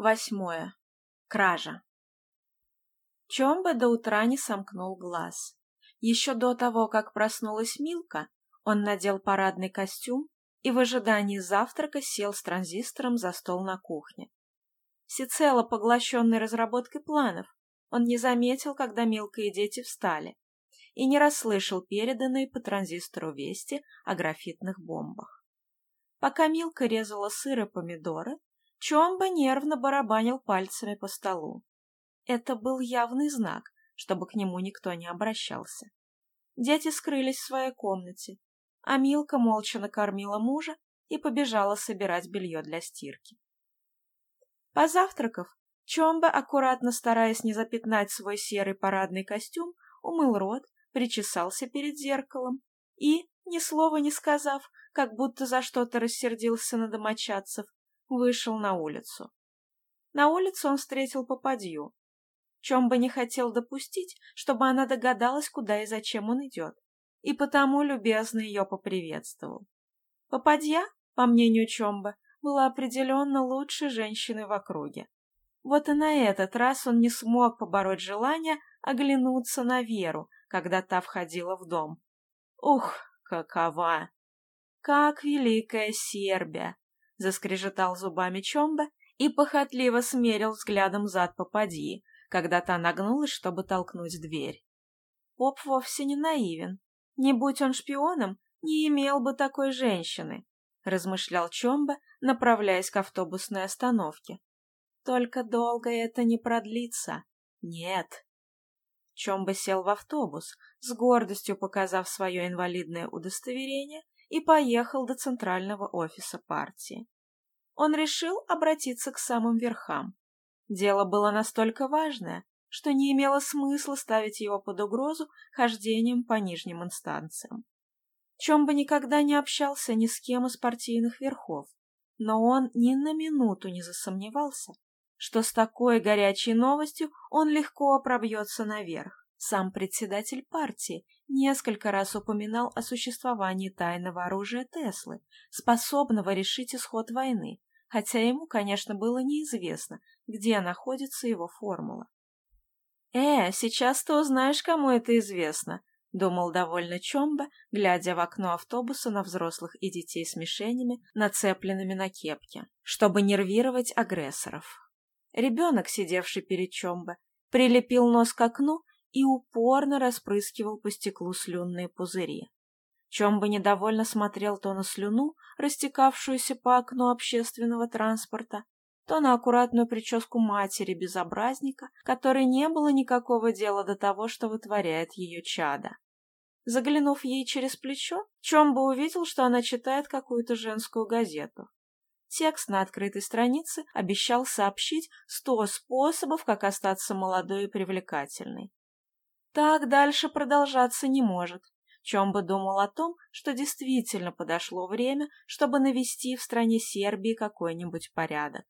Восьмое. Кража. Чомба до утра не сомкнул глаз. Еще до того, как проснулась Милка, он надел парадный костюм и в ожидании завтрака сел с транзистором за стол на кухне. Всецело поглощенный разработкой планов, он не заметил, когда Милка и дети встали, и не расслышал переданные по транзистору вести о графитных бомбах. Пока Милка резала сыр и помидоры, Чомба нервно барабанил пальцами по столу. Это был явный знак, чтобы к нему никто не обращался. Дети скрылись в своей комнате, а Милка молча накормила мужа и побежала собирать белье для стирки. Позавтракав, Чомба, аккуратно стараясь не запятнать свой серый парадный костюм, умыл рот, причесался перед зеркалом и, ни слова не сказав, как будто за что-то рассердился на домочадцев, вышел на улицу. На улице он встретил попадью. Чомба не хотел допустить, чтобы она догадалась, куда и зачем он идет, и потому любезно ее поприветствовал. Попадья, по мнению Чомба, была определенно лучшей женщиной в округе. Вот и на этот раз он не смог побороть желание оглянуться на Веру, когда та входила в дом. Ух, какова! Как великая Сербия! Заскрежетал зубами Чомба и похотливо смерил взглядом зад попади, когда та нагнулась, чтобы толкнуть дверь. Поп вовсе не наивен. Не будь он шпионом, не имел бы такой женщины, размышлял Чомба, направляясь к автобусной остановке. Только долго это не продлится. Нет. Чомба сел в автобус, с гордостью показав свое инвалидное удостоверение и поехал до центрального офиса партии. Он решил обратиться к самым верхам. Дело было настолько важное, что не имело смысла ставить его под угрозу хождением по нижним инстанциям. Чем бы никогда не общался ни с кем из партийных верхов, но он ни на минуту не засомневался, что с такой горячей новостью он легко пробьется наверх. Сам председатель партии несколько раз упоминал о существовании тайного оружия Теслы, способного решить исход войны, хотя ему, конечно, было неизвестно, где находится его формула. «Э, сейчас ты узнаешь, кому это известно», — думал довольно Чомба, глядя в окно автобуса на взрослых и детей с мишенями, нацепленными на кепки, чтобы нервировать агрессоров. Ребенок, сидевший перед Чомба, прилепил нос к окну и упорно распрыскивал по стеклу слюнные пузыри. Чем бы недовольно смотрел то на слюну, растекавшуюся по окну общественного транспорта, то на аккуратную прическу матери-безобразника, которой не было никакого дела до того, что вытворяет ее чада. Заглянув ей через плечо, Чомба увидел, что она читает какую-то женскую газету. Текст на открытой странице обещал сообщить сто способов, как остаться молодой и привлекательной. Так дальше продолжаться не может. Чомба думал о том, что действительно подошло время, чтобы навести в стране Сербии какой-нибудь порядок.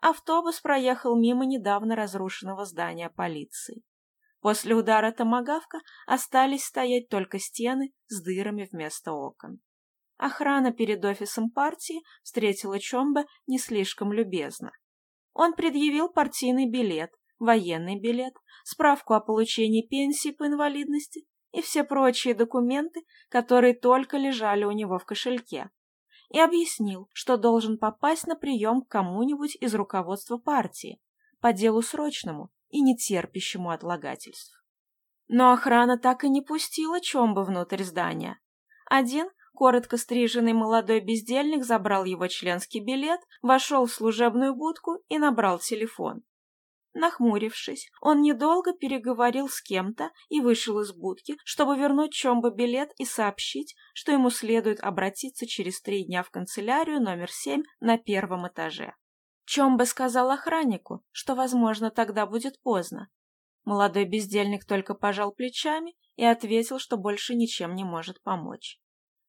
Автобус проехал мимо недавно разрушенного здания полиции. После удара томагавка остались стоять только стены с дырами вместо окон. Охрана перед офисом партии встретила Чомба не слишком любезно. Он предъявил партийный билет, военный билет, справку о получении пенсии по инвалидности и все прочие документы, которые только лежали у него в кошельке. И объяснил, что должен попасть на прием к кому-нибудь из руководства партии по делу срочному и нетерпящему отлагательств. Но охрана так и не пустила Чомба внутрь здания. Один коротко стриженный молодой бездельник забрал его членский билет, вошел в служебную будку и набрал телефон. Нахмурившись, он недолго переговорил с кем-то и вышел из будки, чтобы вернуть Чомбо билет и сообщить, что ему следует обратиться через три дня в канцелярию номер семь на первом этаже. Чомбо сказал охраннику, что, возможно, тогда будет поздно. Молодой бездельник только пожал плечами и ответил, что больше ничем не может помочь.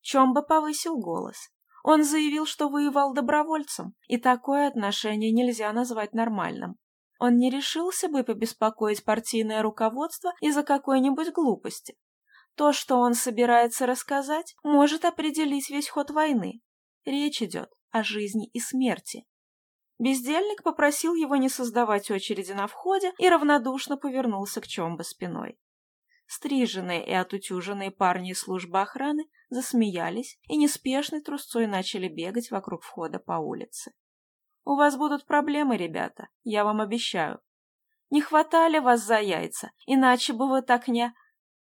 Чомбо повысил голос. Он заявил, что воевал добровольцем, и такое отношение нельзя назвать нормальным. Он не решился бы побеспокоить партийное руководство из-за какой-нибудь глупости. То, что он собирается рассказать, может определить весь ход войны. Речь идет о жизни и смерти. Бездельник попросил его не создавать очереди на входе и равнодушно повернулся к Чомбо спиной. Стриженные и отутюженные парни из службы охраны засмеялись и неспешной трусцой начали бегать вокруг входа по улице. У вас будут проблемы, ребята, я вам обещаю. Не хватали вас за яйца, иначе бы вы так не...»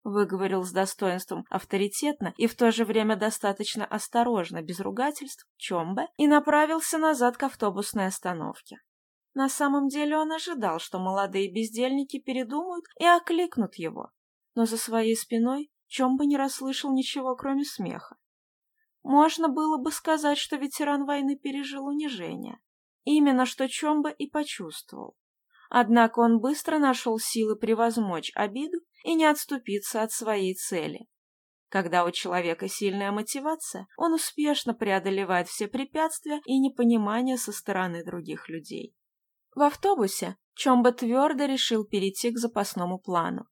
Выговорил с достоинством авторитетно и в то же время достаточно осторожно, без ругательств, чомбе, и направился назад к автобусной остановке. На самом деле он ожидал, что молодые бездельники передумают и окликнут его, но за своей спиной Чомбы не расслышал ничего, кроме смеха. Можно было бы сказать, что ветеран войны пережил унижение, Именно что Чомба и почувствовал. Однако он быстро нашел силы превозмочь обиду и не отступиться от своей цели. Когда у человека сильная мотивация, он успешно преодолевает все препятствия и непонимание со стороны других людей. В автобусе Чомба твердо решил перейти к запасному плану.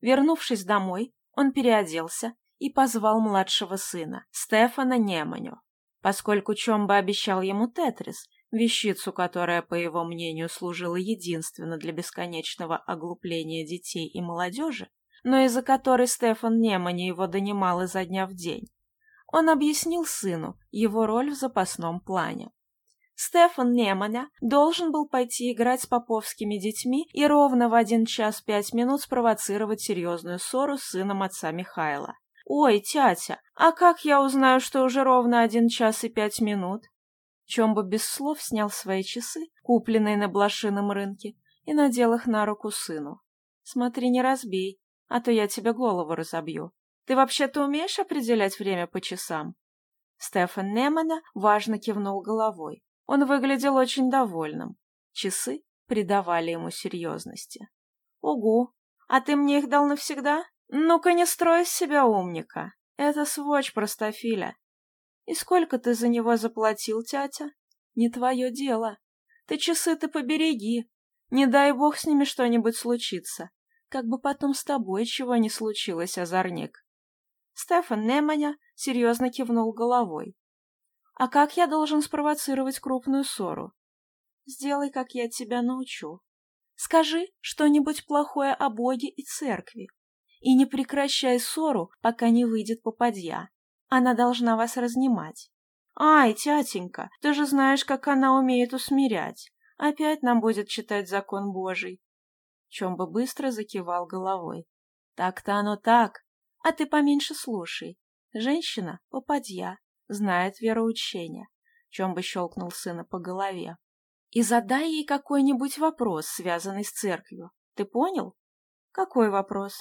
Вернувшись домой, он переоделся и позвал младшего сына, Стефана Неманю. Поскольку Чомба обещал ему тетрис, вещицу, которая, по его мнению, служила единственно для бесконечного оглупления детей и молодежи, но из-за которой Стефан Немани его донимал изо дня в день. Он объяснил сыну его роль в запасном плане. Стефан Неманя должен был пойти играть с поповскими детьми и ровно в один час пять минут спровоцировать серьезную ссору с сыном отца Михайла. «Ой, тятя, а как я узнаю, что уже ровно один час и пять минут?» Чомба без слов снял свои часы, купленные на блошином рынке, и надел их на руку сыну. «Смотри, не разбей, а то я тебе голову разобью. Ты вообще-то умеешь определять время по часам?» Стефан Немана важно кивнул головой. Он выглядел очень довольным. Часы придавали ему серьезности. «Угу! А ты мне их дал навсегда? Ну-ка, не строй из себя умника! Это сводч простофиля!» И сколько ты за него заплатил, тятя? Не твое дело. Ты часы-то побереги. Не дай бог с ними что-нибудь случится. Как бы потом с тобой чего не случилось, озорник. Стефан Неманя серьезно кивнул головой. А как я должен спровоцировать крупную ссору? Сделай, как я тебя научу. Скажи что-нибудь плохое о Боге и церкви. И не прекращай ссору, пока не выйдет попадья. Она должна вас разнимать. Ай, тятенька, ты же знаешь, как она умеет усмирять. Опять нам будет читать закон Божий. Чомба быстро закивал головой. Так-то оно так. А ты поменьше слушай. Женщина — попадья, знает вероучение. Чомба щелкнул сына по голове. И задай ей какой-нибудь вопрос, связанный с церковью. Ты понял? Какой вопрос?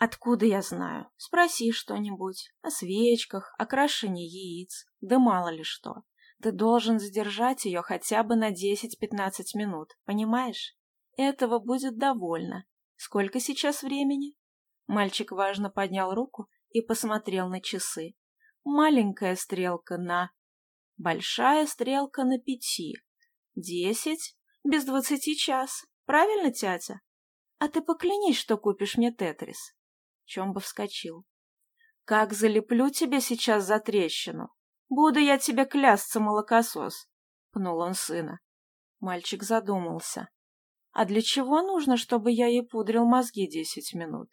Откуда я знаю? Спроси что-нибудь. О свечках, о крашении яиц, да мало ли что. Ты должен задержать ее хотя бы на 10-15 минут, понимаешь? Этого будет довольно. Сколько сейчас времени? Мальчик важно поднял руку и посмотрел на часы. Маленькая стрелка на... Большая стрелка на пяти. Десять? Без двадцати час. Правильно, тятя? А ты поклянись, что купишь мне тетрис. Чомба вскочил. «Как залеплю тебе сейчас за трещину! Буду я тебе клясться, молокосос!» — пнул он сына. Мальчик задумался. «А для чего нужно, чтобы я ей пудрил мозги десять минут?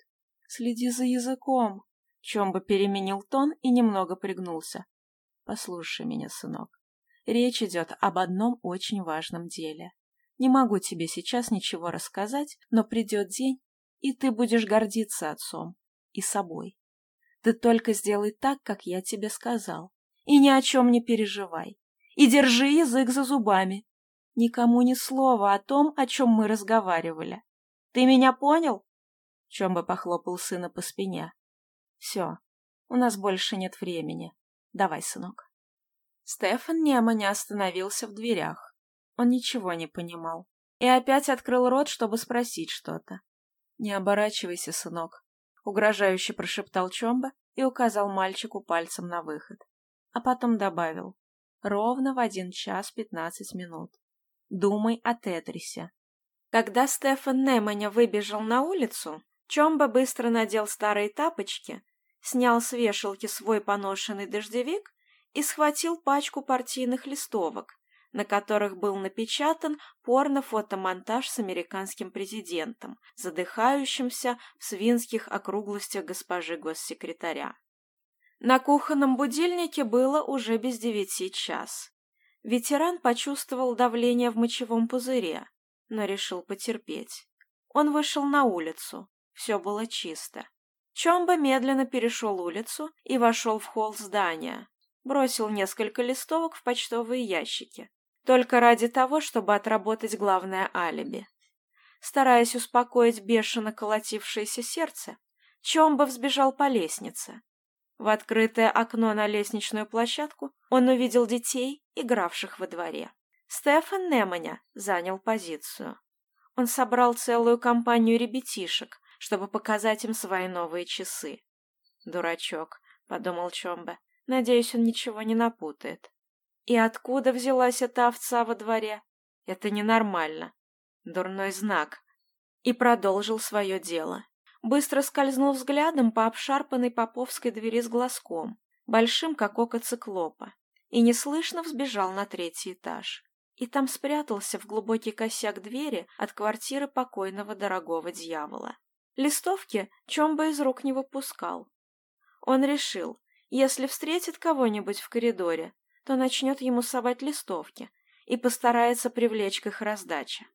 Следи за языком!» Чомба переменил тон и немного пригнулся. «Послушай меня, сынок. Речь идет об одном очень важном деле. Не могу тебе сейчас ничего рассказать, но придет день, и ты будешь гордиться отцом и собой. Ты только сделай так, как я тебе сказал, и ни о чем не переживай. И держи язык за зубами. Никому ни слова о том, о чем мы разговаривали. Ты меня понял? Чомба похлопал сына по спине. Все, у нас больше нет времени. Давай, сынок. Стефан Немо не остановился в дверях. Он ничего не понимал. И опять открыл рот, чтобы спросить что-то. Не оборачивайся, сынок угрожающе прошептал Чомба и указал мальчику пальцем на выход. А потом добавил. Ровно в один час пятнадцать минут. Думай о Тетрисе. Когда Стефан Неманя выбежал на улицу, Чомба быстро надел старые тапочки, снял с вешалки свой поношенный дождевик и схватил пачку партийных листовок, на которых был напечатан порно-фотомонтаж с американским президентом, задыхающимся в свинских округлостях госпожи госсекретаря. На кухонном будильнике было уже без девяти час. Ветеран почувствовал давление в мочевом пузыре, но решил потерпеть. Он вышел на улицу. Все было чисто. Чомба медленно перешел улицу и вошел в холл здания. Бросил несколько листовок в почтовые ящики. Только ради того, чтобы отработать главное алиби. Стараясь успокоить бешено колотившееся сердце, Чомба взбежал по лестнице. В открытое окно на лестничную площадку он увидел детей, игравших во дворе. Стефан Неманя занял позицию. Он собрал целую компанию ребятишек, чтобы показать им свои новые часы. «Дурачок», — подумал Чомба, — «надеюсь, он ничего не напутает». И откуда взялась эта овца во дворе? Это ненормально. Дурной знак. И продолжил свое дело. Быстро скользнул взглядом по обшарпанной поповской двери с глазком, большим, как око циклопа, и неслышно взбежал на третий этаж. И там спрятался в глубокий косяк двери от квартиры покойного дорогого дьявола. Листовки Чомба из рук не выпускал. Он решил, если встретит кого-нибудь в коридоре, то начнет ему совать листовки и постарается привлечь к их раздаче.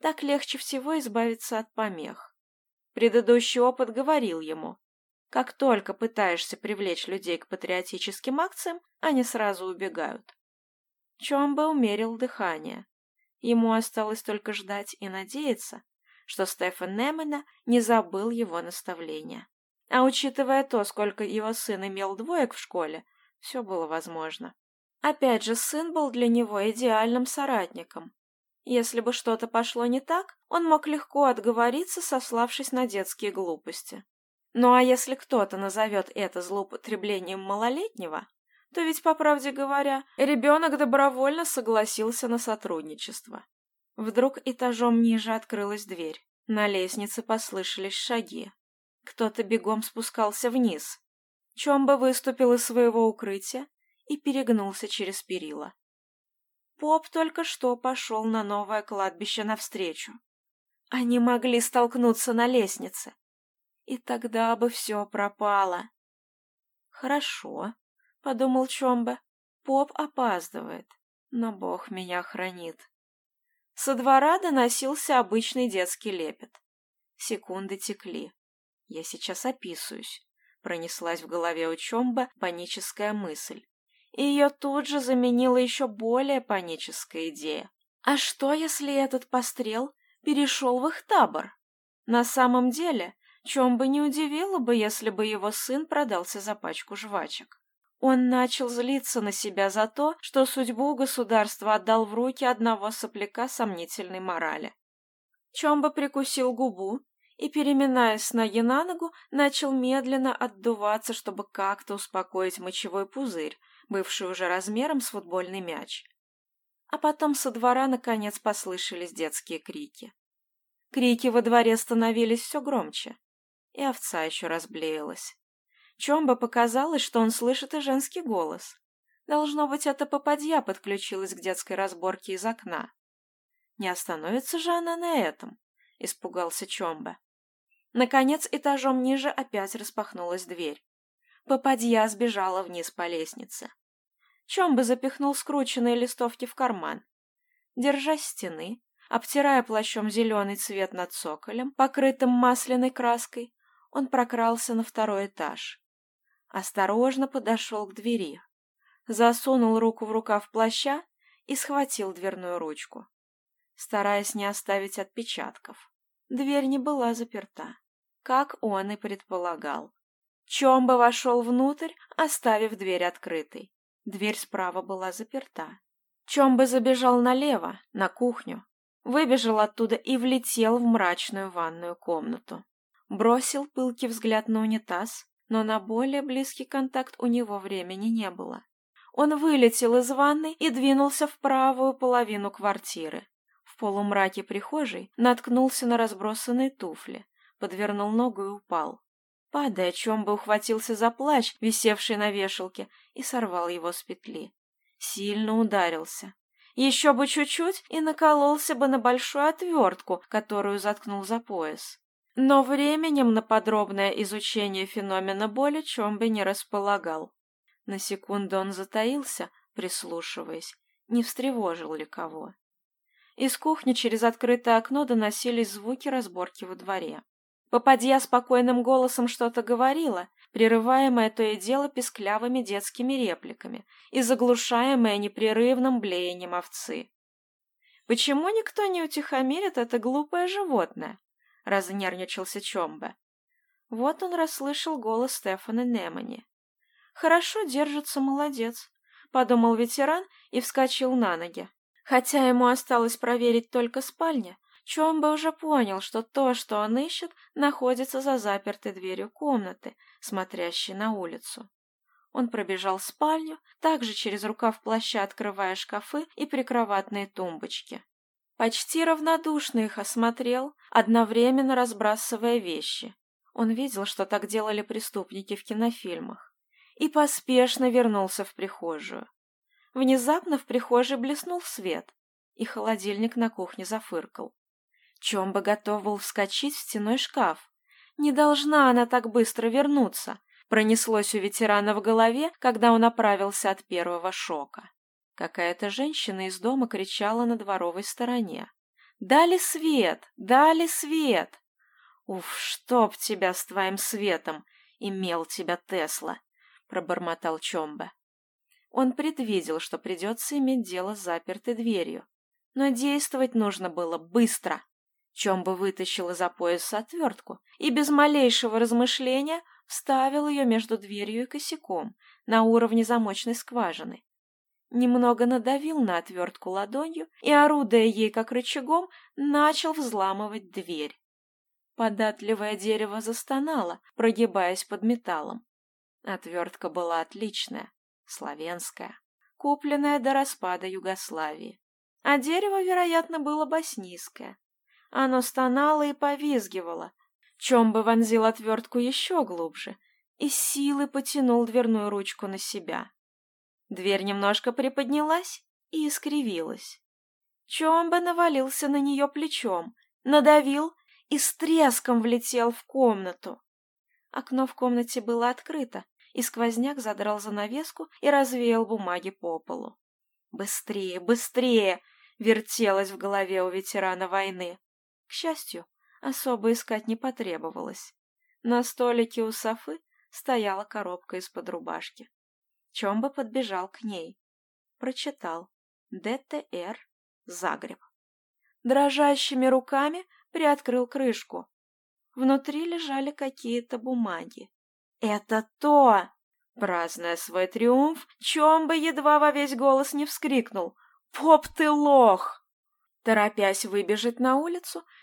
Так легче всего избавиться от помех. Предыдущий опыт говорил ему, как только пытаешься привлечь людей к патриотическим акциям, они сразу убегают. Чомбо умерил дыхание. Ему осталось только ждать и надеяться, что Стефан Немена не забыл его наставления. А учитывая то, сколько его сын имел двоек в школе, все было возможно опять же, сын был для него идеальным соратником. Если бы что-то пошло не так, он мог легко отговориться, сославшись на детские глупости. Ну а если кто-то назовет это злоупотреблением малолетнего, то ведь, по правде говоря, ребенок добровольно согласился на сотрудничество. Вдруг этажом ниже открылась дверь. На лестнице послышались шаги. Кто-то бегом спускался вниз. Чомба выступил из своего укрытия и перегнулся через перила. Поп только что пошел на новое кладбище навстречу. Они могли столкнуться на лестнице. И тогда бы все пропало. «Хорошо», — подумал Чомба. «Поп опаздывает, но Бог меня хранит». Со двора доносился обычный детский лепет. Секунды текли. Я сейчас описываюсь. Пронеслась в голове у Чомба паническая мысль и ее тут же заменила еще более паническая идея. А что, если этот пострел перешел в их табор? На самом деле, чем бы не удивило бы, если бы его сын продался за пачку жвачек. Он начал злиться на себя за то, что судьбу государства отдал в руки одного сопляка сомнительной морали. Чомба прикусил губу и, переминаясь с ноги на ногу, начал медленно отдуваться, чтобы как-то успокоить мочевой пузырь, бывший уже размером с футбольный мяч. А потом со двора наконец послышались детские крики. Крики во дворе становились все громче, и овца еще разблеялась. Чомба показалось, что он слышит и женский голос. Должно быть, эта попадья подключилась к детской разборке из окна. Не остановится же она на этом, испугался Чомба. Наконец, этажом ниже опять распахнулась дверь. Попадья сбежала вниз по лестнице. Чомбы запихнул скрученные листовки в карман. Держась стены, обтирая плащом зеленый цвет над цоколем, покрытым масляной краской, он прокрался на второй этаж. Осторожно подошел к двери. Засунул руку в рукав плаща и схватил дверную ручку, стараясь не оставить отпечатков. Дверь не была заперта, как он и предполагал. Чомба вошел внутрь, оставив дверь открытой. Дверь справа была заперта. Чомба забежал налево, на кухню, выбежал оттуда и влетел в мрачную ванную комнату. Бросил пылкий взгляд на унитаз, но на более близкий контакт у него времени не было. Он вылетел из ванны и двинулся в правую половину квартиры. В полумраке прихожей наткнулся на разбросанные туфли, подвернул ногу и упал. Падая, Чомба ухватился за плащ, висевший на вешалке, и сорвал его с петли. Сильно ударился. Еще бы чуть-чуть и накололся бы на большую отвертку, которую заткнул за пояс. Но временем на подробное изучение феномена боли Чомби не располагал. На секунду он затаился, прислушиваясь, не встревожил ли кого. Из кухни через открытое окно доносились звуки разборки во дворе. Попадья спокойным голосом что-то говорила, прерываемая то и дело писклявыми детскими репликами и заглушаемая непрерывным блеянием овцы. «Почему никто не утихомирит это глупое животное?» — разнервничался Чомба. Вот он расслышал голос Стефана Немани. «Хорошо держится, молодец», — подумал ветеран и вскочил на ноги. Хотя ему осталось проверить только спальня, бы уже понял, что то, что он ищет, находится за запертой дверью комнаты, смотрящей на улицу. Он пробежал в спальню, также через рукав плаща открывая шкафы и прикроватные тумбочки. Почти равнодушно их осмотрел, одновременно разбрасывая вещи. Он видел, что так делали преступники в кинофильмах. И поспешно вернулся в прихожую. Внезапно в прихожей блеснул свет, и холодильник на кухне зафыркал. Чомба готов был вскочить в стеной шкаф. Не должна она так быстро вернуться, пронеслось у ветерана в голове, когда он оправился от первого шока. Какая-то женщина из дома кричала на дворовой стороне. «Дали свет! Дали свет!» «Уф, чтоб тебя с твоим светом! Имел тебя Тесла!» — пробормотал Чомба. Он предвидел, что придется иметь дело с запертой дверью. Но действовать нужно было быстро. Чем Чомба вытащила за пояс отвертку и без малейшего размышления вставил ее между дверью и косяком на уровне замочной скважины. Немного надавил на отвертку ладонью и, орудуя ей как рычагом, начал взламывать дверь. Податливое дерево застонало, прогибаясь под металлом. Отвертка была отличная, славянская, купленная до распада Югославии. А дерево, вероятно, было боснийское, оно стонало и повизгивало. Чомба вонзил отвертку еще глубже и силы потянул дверную ручку на себя. Дверь немножко приподнялась и искривилась. Чомба навалился на нее плечом, надавил и с треском влетел в комнату. Окно в комнате было открыто, и сквозняк задрал занавеску и развеял бумаги по полу. «Быстрее, быстрее!» — вертелось в голове у ветерана войны. К счастью, особо искать не потребовалось. На столике у Софы стояла коробка из-под рубашки. Чомба подбежал к ней. Прочитал. ДТР. Загреб. Дрожащими руками приоткрыл крышку. Внутри лежали какие-то бумаги. «Это то!»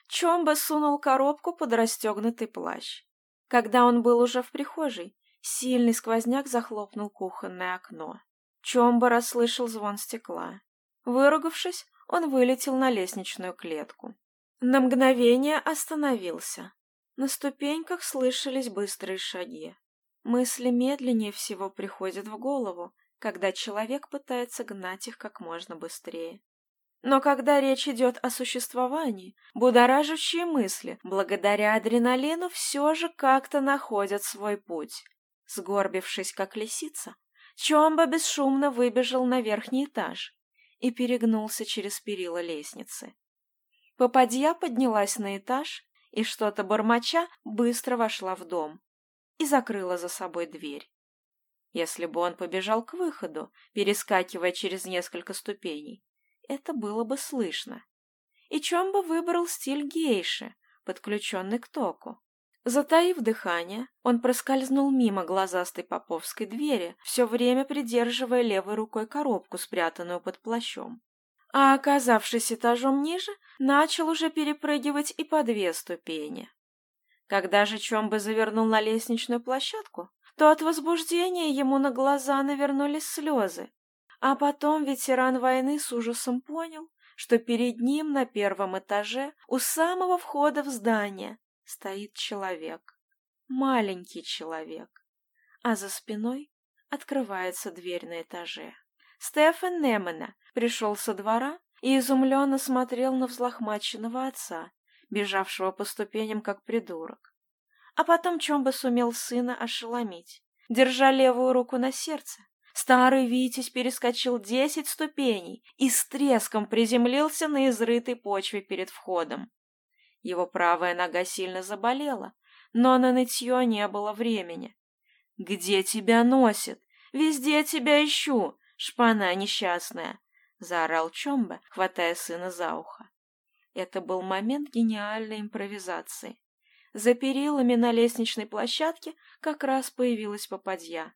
Праздная свой триумф, Чомба едва во весь голос не вскрикнул. «Поп ты лох!» Торопясь выбежать на улицу, Чомба сунул коробку под расстегнутый плащ. Когда он был уже в прихожей, сильный сквозняк захлопнул кухонное окно. Чомба расслышал звон стекла. Выругавшись, он вылетел на лестничную клетку. На мгновение остановился. На ступеньках слышались быстрые шаги. Мысли медленнее всего приходят в голову, когда человек пытается гнать их как можно быстрее. Но когда речь идет о существовании, будоражащие мысли, благодаря адреналину, все же как-то находят свой путь. Сгорбившись, как лисица, Чомба бесшумно выбежал на верхний этаж и перегнулся через перила лестницы. Попадья поднялась на этаж и, что-то бормоча, быстро вошла в дом и закрыла за собой дверь. Если бы он побежал к выходу, перескакивая через несколько ступеней, это было бы слышно. И Чомба выбрал стиль гейши, подключенный к току. Затаив дыхание, он проскользнул мимо глазастой поповской двери, все время придерживая левой рукой коробку, спрятанную под плащом. А оказавшись этажом ниже, начал уже перепрыгивать и по две ступени. Когда же Чомбы завернул на лестничную площадку, то от возбуждения ему на глаза навернулись слезы, а потом ветеран войны с ужасом понял, что перед ним на первом этаже у самого входа в здание стоит человек. Маленький человек. А за спиной открывается дверь на этаже. Стефан Немена пришел со двора и изумленно смотрел на взлохмаченного отца, бежавшего по ступеням как придурок. А потом чем бы сумел сына ошеломить, держа левую руку на сердце, Старый Витязь перескочил десять ступеней и с треском приземлился на изрытой почве перед входом. Его правая нога сильно заболела, но на нытье не было времени. «Где тебя носит? Везде тебя ищу, шпана несчастная!» — заорал Чомба, хватая сына за ухо. Это был момент гениальной импровизации. За перилами на лестничной площадке как раз появилась попадья.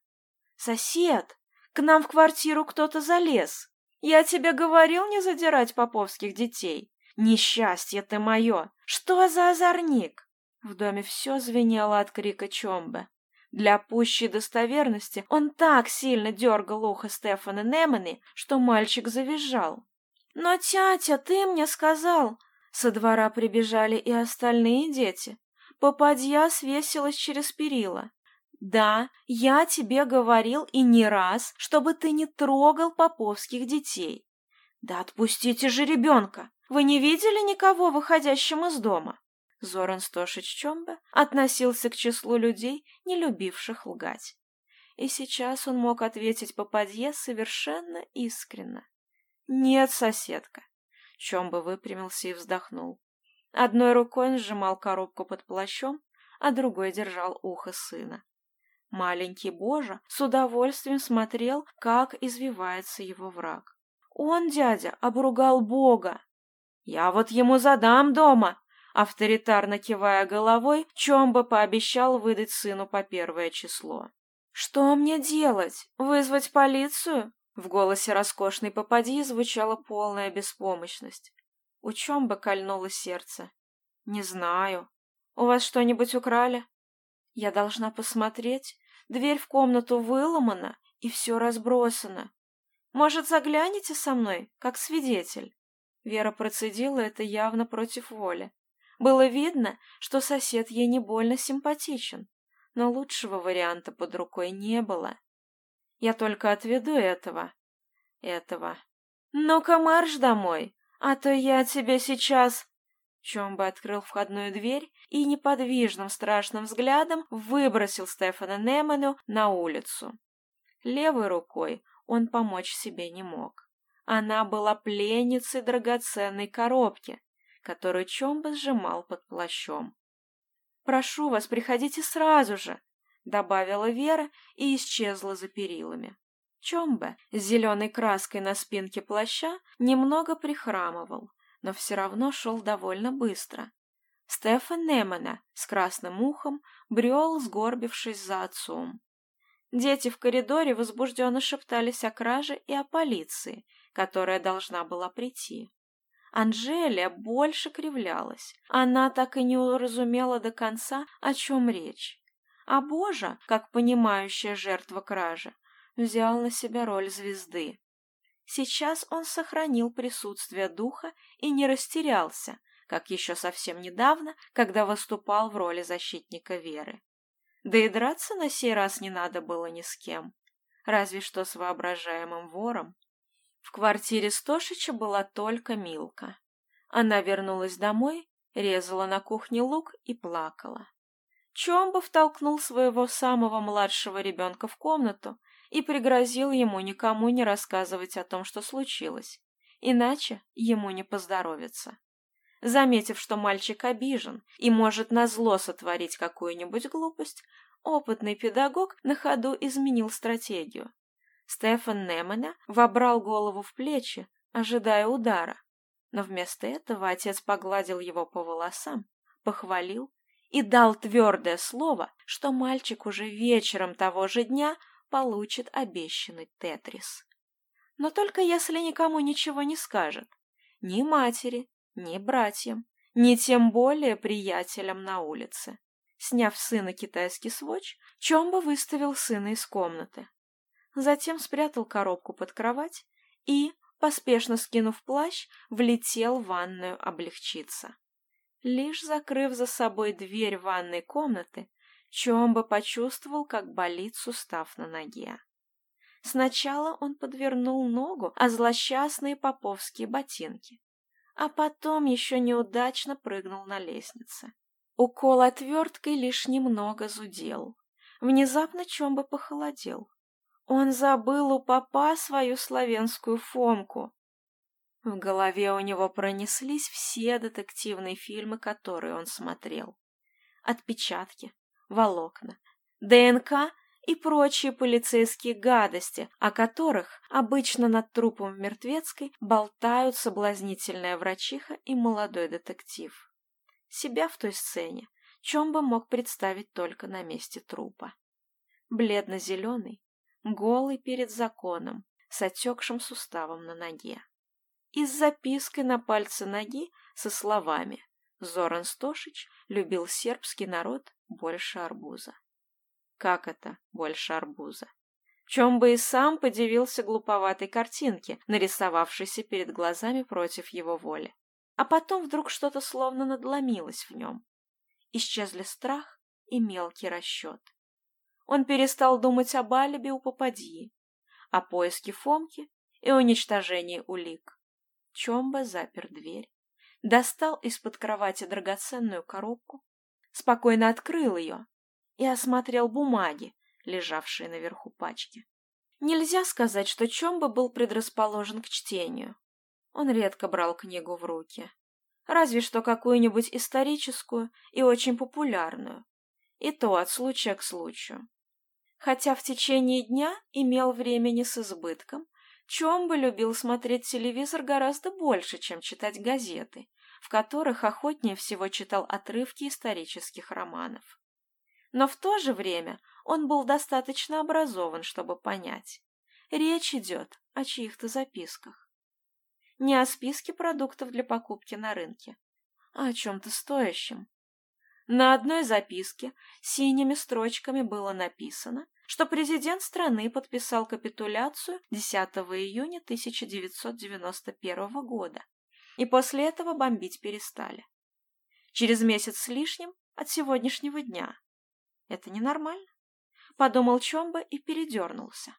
«Сосед!» К нам в квартиру кто-то залез. Я тебе говорил не задирать поповских детей. Несчастье ты мое! Что за озорник?» В доме все звенело от крика Чомбе. Для пущей достоверности он так сильно дергал ухо Стефана Неманы, что мальчик завизжал. «Но, тятя, ты мне сказал!» Со двора прибежали и остальные дети. Попадья свесилась через перила. Да, я тебе говорил и не раз, чтобы ты не трогал поповских детей. Да отпустите же ребенка! Вы не видели никого, выходящим из дома? Зоран Стошич Чомбе относился к числу людей, не любивших лгать. И сейчас он мог ответить попадье совершенно искренно. «Нет, соседка!» Чомбе выпрямился и вздохнул. Одной рукой он сжимал коробку под плащом, а другой держал ухо сына. Маленький Божа с удовольствием смотрел, как извивается его враг. Он, дядя, обругал Бога. «Я вот ему задам дома!» Авторитарно кивая головой, Чомба пообещал выдать сыну по первое число. «Что мне делать? Вызвать полицию?» В голосе роскошной попади звучала полная беспомощность. У Чомбы кольнуло сердце. «Не знаю. У вас что-нибудь украли?» «Я должна посмотреть, Дверь в комнату выломана и все разбросано. Может, заглянете со мной, как свидетель?» Вера процедила это явно против воли. Было видно, что сосед ей не больно симпатичен, но лучшего варианта под рукой не было. «Я только отведу этого. Этого. Ну-ка марш домой, а то я тебе сейчас...» Чомба открыл входную дверь и неподвижным страшным взглядом выбросил Стефана Неману на улицу. Левой рукой он помочь себе не мог. Она была пленницей драгоценной коробки, которую Чомба сжимал под плащом. «Прошу вас, приходите сразу же!» — добавила Вера и исчезла за перилами. Чомбе с зеленой краской на спинке плаща немного прихрамывал — но все равно шел довольно быстро. Стефан Немана с красным ухом брел, сгорбившись за отцом. Дети в коридоре возбужденно шептались о краже и о полиции, которая должна была прийти. Анжелия больше кривлялась. Она так и не уразумела до конца, о чем речь. А Божа, как понимающая жертва кражи, взял на себя роль звезды. Сейчас он сохранил присутствие духа и не растерялся, как еще совсем недавно, когда выступал в роли защитника веры. Да и драться на сей раз не надо было ни с кем, разве что с воображаемым вором. В квартире Стошича была только Милка. Она вернулась домой, резала на кухне лук и плакала. Чомбо втолкнул своего самого младшего ребенка в комнату и пригрозил ему никому не рассказывать о том, что случилось, иначе ему не поздоровится. Заметив, что мальчик обижен и может назло сотворить какую-нибудь глупость, опытный педагог на ходу изменил стратегию. Стефан Немана вобрал голову в плечи, ожидая удара, но вместо этого отец погладил его по волосам, похвалил и дал твердое слово, что мальчик уже вечером того же дня – получит обещанный Тетрис. Но только если никому ничего не скажет. Ни матери, ни братьям, ни тем более приятелям на улице. Сняв сына китайский сводч, Чомба выставил сына из комнаты. Затем спрятал коробку под кровать и, поспешно скинув плащ, влетел в ванную облегчиться. Лишь закрыв за собой дверь ванной комнаты, Чомба почувствовал, как болит сустав на ноге. Сначала он подвернул ногу о злосчастные поповские ботинки, а потом еще неудачно прыгнул на лестнице. Укол отверткой лишь немного зудел. Внезапно Чомба похолодел. Он забыл у папа свою славянскую фомку. В голове у него пронеслись все детективные фильмы, которые он смотрел. Отпечатки, волокна. ДНК и прочие полицейские гадости, о которых обычно над трупом в Мертвецкой болтают соблазнительная врачиха и молодой детектив. Себя в той сцене чем бы мог представить только на месте трупа. Бледно-зеленый, голый перед законом, с отекшим суставом на ноге. И с запиской на пальце ноги со словами «Зоран Стошич любил сербский народ больше арбуза». Как это больше арбуза? В чем бы и сам подивился глуповатой картинке, нарисовавшейся перед глазами против его воли. А потом вдруг что-то словно надломилось в нем. Исчезли страх и мелкий расчет. Он перестал думать об алиби у попадьи, о поиске Фомки и уничтожении улик. Чомба запер дверь, достал из-под кровати драгоценную коробку, спокойно открыл ее и осмотрел бумаги, лежавшие наверху пачки. Нельзя сказать, что Чомба был предрасположен к чтению. Он редко брал книгу в руки. Разве что какую-нибудь историческую и очень популярную. И то от случая к случаю. Хотя в течение дня имел времени с избытком, Чомба любил смотреть телевизор гораздо больше, чем читать газеты – в которых охотнее всего читал отрывки исторических романов. Но в то же время он был достаточно образован, чтобы понять. Речь идет о чьих-то записках. Не о списке продуктов для покупки на рынке, а о чем-то стоящем. На одной записке синими строчками было написано, что президент страны подписал капитуляцию 10 июня 1991 года и после этого бомбить перестали. Через месяц с лишним от сегодняшнего дня. Это ненормально. Подумал Чомба и передернулся.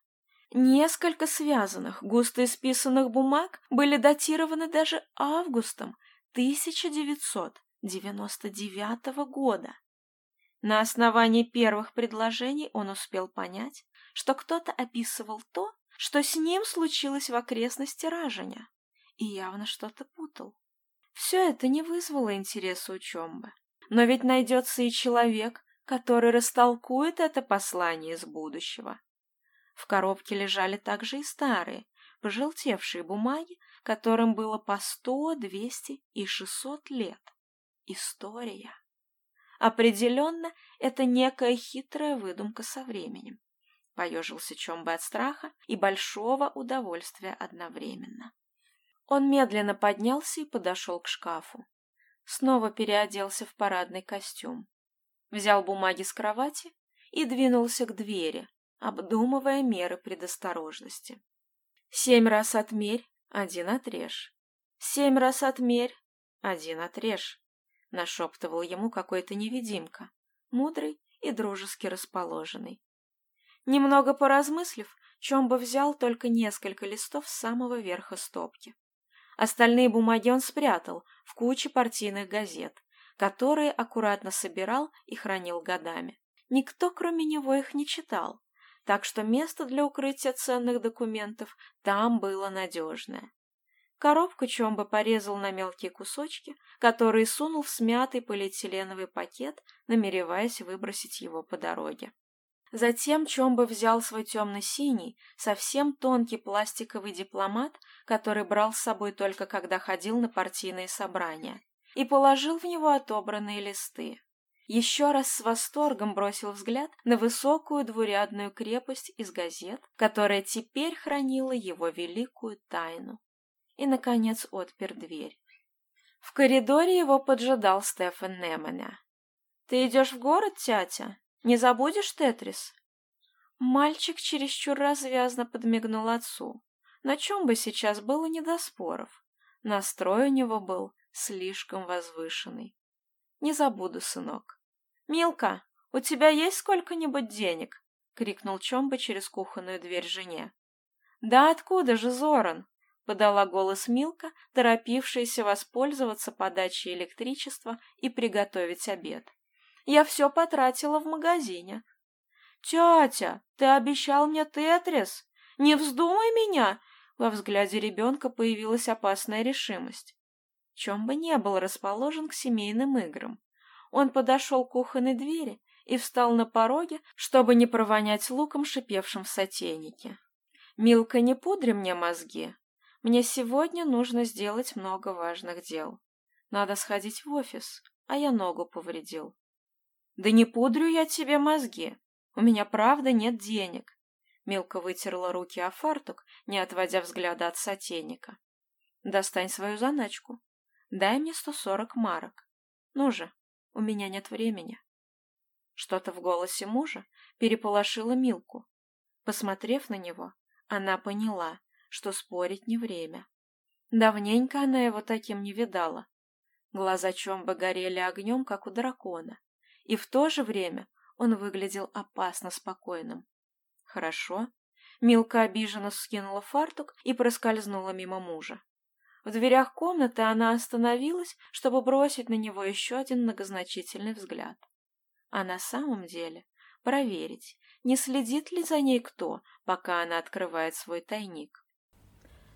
Несколько связанных, густо исписанных бумаг были датированы даже августом 1999 года. На основании первых предложений он успел понять, что кто-то описывал то, что с ним случилось в окрестности Раженя и явно что-то путал. Все это не вызвало интереса у Но ведь найдется и человек, который растолкует это послание из будущего. В коробке лежали также и старые, пожелтевшие бумаги, которым было по сто, двести и шестьсот лет. История. Определенно, это некая хитрая выдумка со временем. Поежился Чомбы от страха и большого удовольствия одновременно. Он медленно поднялся и подошел к шкафу. Снова переоделся в парадный костюм. Взял бумаги с кровати и двинулся к двери, обдумывая меры предосторожности. Семь раз отмерь, один отрежь. Семь раз отмерь, один отрежь. Нашептывал ему какой-то невидимка, мудрый и дружески расположенный. Немного поразмыслив, чем бы взял только несколько листов с самого верха стопки. Остальные бумаги он спрятал в куче партийных газет, которые аккуратно собирал и хранил годами. Никто, кроме него, их не читал, так что место для укрытия ценных документов там было надежное. Коробку Чомба порезал на мелкие кусочки, которые сунул в смятый полиэтиленовый пакет, намереваясь выбросить его по дороге. Затем Чомба взял свой темно-синий, совсем тонкий пластиковый дипломат, который брал с собой только когда ходил на партийные собрания, и положил в него отобранные листы. Еще раз с восторгом бросил взгляд на высокую двурядную крепость из газет, которая теперь хранила его великую тайну. И, наконец, отпер дверь. В коридоре его поджидал Стефан Неманя. «Ты идешь в город, тятя?» Не забудешь Тетрис?» Мальчик чересчур развязно подмигнул отцу. На чем бы сейчас было не до споров. Настрой у него был слишком возвышенный. «Не забуду, сынок. Милка, у тебя есть сколько-нибудь денег? — крикнул Чомба через кухонную дверь жене. «Да откуда же, Зоран?» — подала голос Милка, торопившаяся воспользоваться подачей электричества и приготовить обед. Я все потратила в магазине. «Тетя, ты обещал мне тетрис! Не вздумай меня!» Во взгляде ребенка появилась опасная решимость. Чем бы не был расположен к семейным играм. Он подошел к кухонной двери и встал на пороге, чтобы не провонять луком, шипевшим в сотейнике. «Милка, не пудри мне мозги. Мне сегодня нужно сделать много важных дел. Надо сходить в офис, а я ногу повредил. «Да не пудрю я тебе мозги. У меня правда нет денег». Милка вытерла руки о фартук, не отводя взгляда от сотейника. «Достань свою заначку. Дай мне сто сорок марок. Ну же, у меня нет времени». Что-то в голосе мужа переполошило Милку. Посмотрев на него, она поняла, что спорить не время. Давненько она его таким не видала. Глаза Чомба горели и в то же время он выглядел опасно спокойным. «Хорошо». Милка обиженно скинула фартук и проскользнула мимо мужа. В дверях комнаты она остановилась, чтобы бросить на него еще один многозначительный взгляд. А на самом деле проверить, не следит ли за ней кто, пока она открывает свой тайник.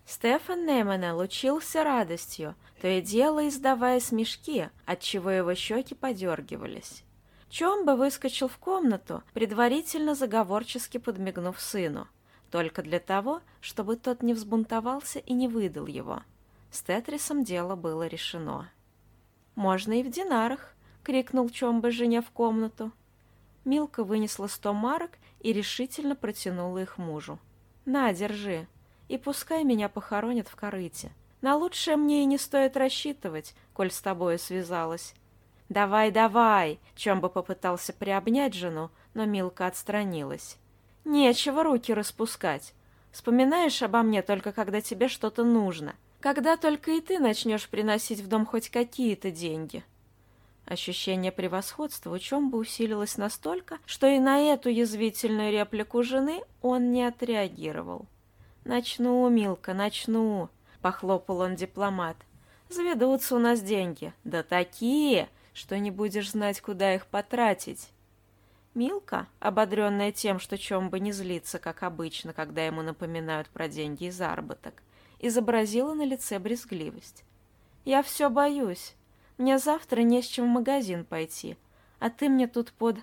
Стефан Неймана лучился радостью, то и дело издавая смешки, отчего его щеки подергивались. Чем бы выскочил в комнату, предварительно заговорчески подмигнув сыну, только для того, чтобы тот не взбунтовался и не выдал его. С Тетрисом дело было решено. «Можно и в динарах!» — крикнул Чомба жене в комнату. Милка вынесла сто марок и решительно протянула их мужу. «На, держи, и пускай меня похоронят в корыте. На лучшее мне и не стоит рассчитывать, коль с тобою связалась. «Давай, давай!» Чомба попытался приобнять жену, но Милка отстранилась. «Нечего руки распускать. Вспоминаешь обо мне только, когда тебе что-то нужно. Когда только и ты начнешь приносить в дом хоть какие-то деньги». Ощущение превосходства у Чомбы усилилось настолько, что и на эту язвительную реплику жены он не отреагировал. «Начну, Милка, начну!» — похлопал он дипломат. «Заведутся у нас деньги. Да такие! что не будешь знать, куда их потратить. Милка, ободренная тем, что чем бы не злиться, как обычно, когда ему напоминают про деньги и заработок, изобразила на лице брезгливость. «Я все боюсь. Мне завтра не с чем в магазин пойти, а ты мне тут под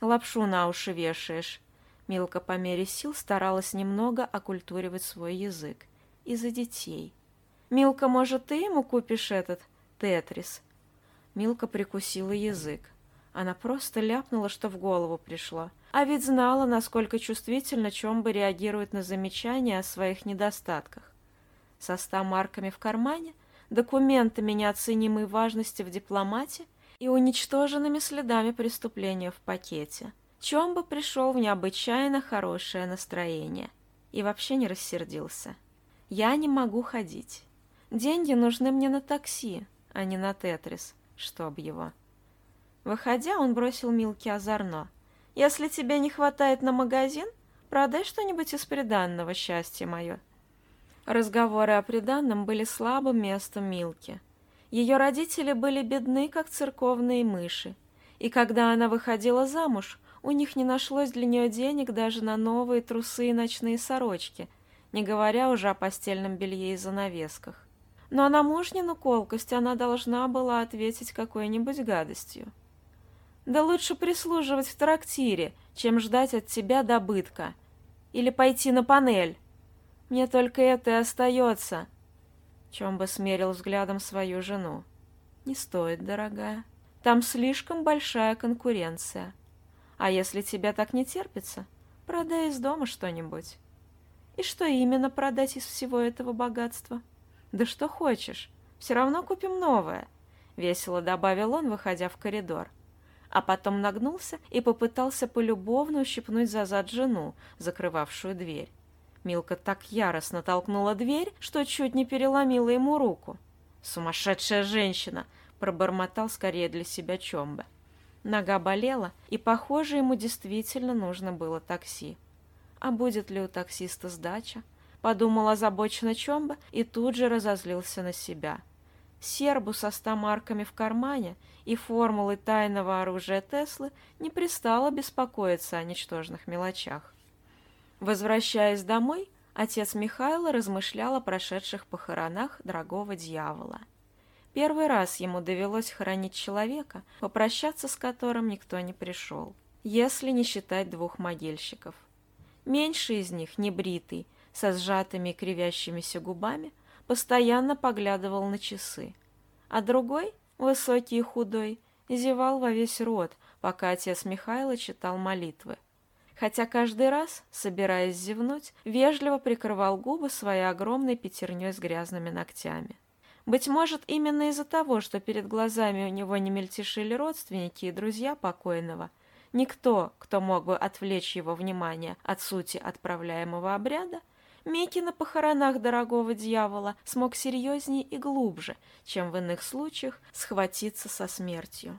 лапшу на уши вешаешь». Милка по мере сил старалась немного окультуривать свой язык. «Из-за детей». «Милка, может, ты ему купишь этот тетрис?» Милка прикусила язык. Она просто ляпнула, что в голову пришло. А ведь знала, насколько чувствительно Чомба реагирует на замечания о своих недостатках. Со ста марками в кармане, документами неоценимой важности в дипломате и уничтоженными следами преступления в пакете. Чомба пришел в необычайно хорошее настроение и вообще не рассердился. «Я не могу ходить. Деньги нужны мне на такси, а не на тетрис», чтоб его. Выходя, он бросил Милке озорно. «Если тебе не хватает на магазин, продай что-нибудь из приданного, счастье мое». Разговоры о приданном были слабым местом Милки. Ее родители были бедны, как церковные мыши, и когда она выходила замуж, у них не нашлось для нее денег даже на новые трусы и ночные сорочки, не говоря уже о постельном белье и занавесках. Но на мужнину колкость она должна была ответить какой-нибудь гадостью. Да лучше прислуживать в трактире, чем ждать от тебя добытка. Или пойти на панель. Мне только это и остается. Чомба смерил взглядом свою жену. Не стоит, дорогая. Там слишком большая конкуренция. А если тебя так не терпится, продай из дома что-нибудь. И что именно продать из всего этого богатства? «Да что хочешь, все равно купим новое», — весело добавил он, выходя в коридор. А потом нагнулся и попытался полюбовно ущипнуть за зад жену, закрывавшую дверь. Милка так яростно толкнула дверь, что чуть не переломила ему руку. «Сумасшедшая женщина!» — пробормотал скорее для себя Чомбе. Нога болела, и, похоже, ему действительно нужно было такси. А будет ли у таксиста сдача? подумал озабоченно Чомба и тут же разозлился на себя. Сербу со ста марками в кармане и формулы тайного оружия Теслы не пристало беспокоиться о ничтожных мелочах. Возвращаясь домой, отец Михайла размышлял о прошедших похоронах дорогого дьявола. Первый раз ему довелось хоронить человека, попрощаться с которым никто не пришел, если не считать двух могильщиков. Меньший из них, небритый, со сжатыми кривящимися губами, постоянно поглядывал на часы. А другой, высокий и худой, зевал во весь рот, пока отец Михайло читал молитвы. Хотя каждый раз, собираясь зевнуть, вежливо прикрывал губы своей огромной пятерней с грязными ногтями. Быть может, именно из-за того, что перед глазами у него не мельтешили родственники и друзья покойного, никто, кто мог бы отвлечь его внимание от сути отправляемого обряда, Мекки на похоронах дорогого дьявола смог серьезнее и глубже, чем в иных случаях, схватиться со смертью.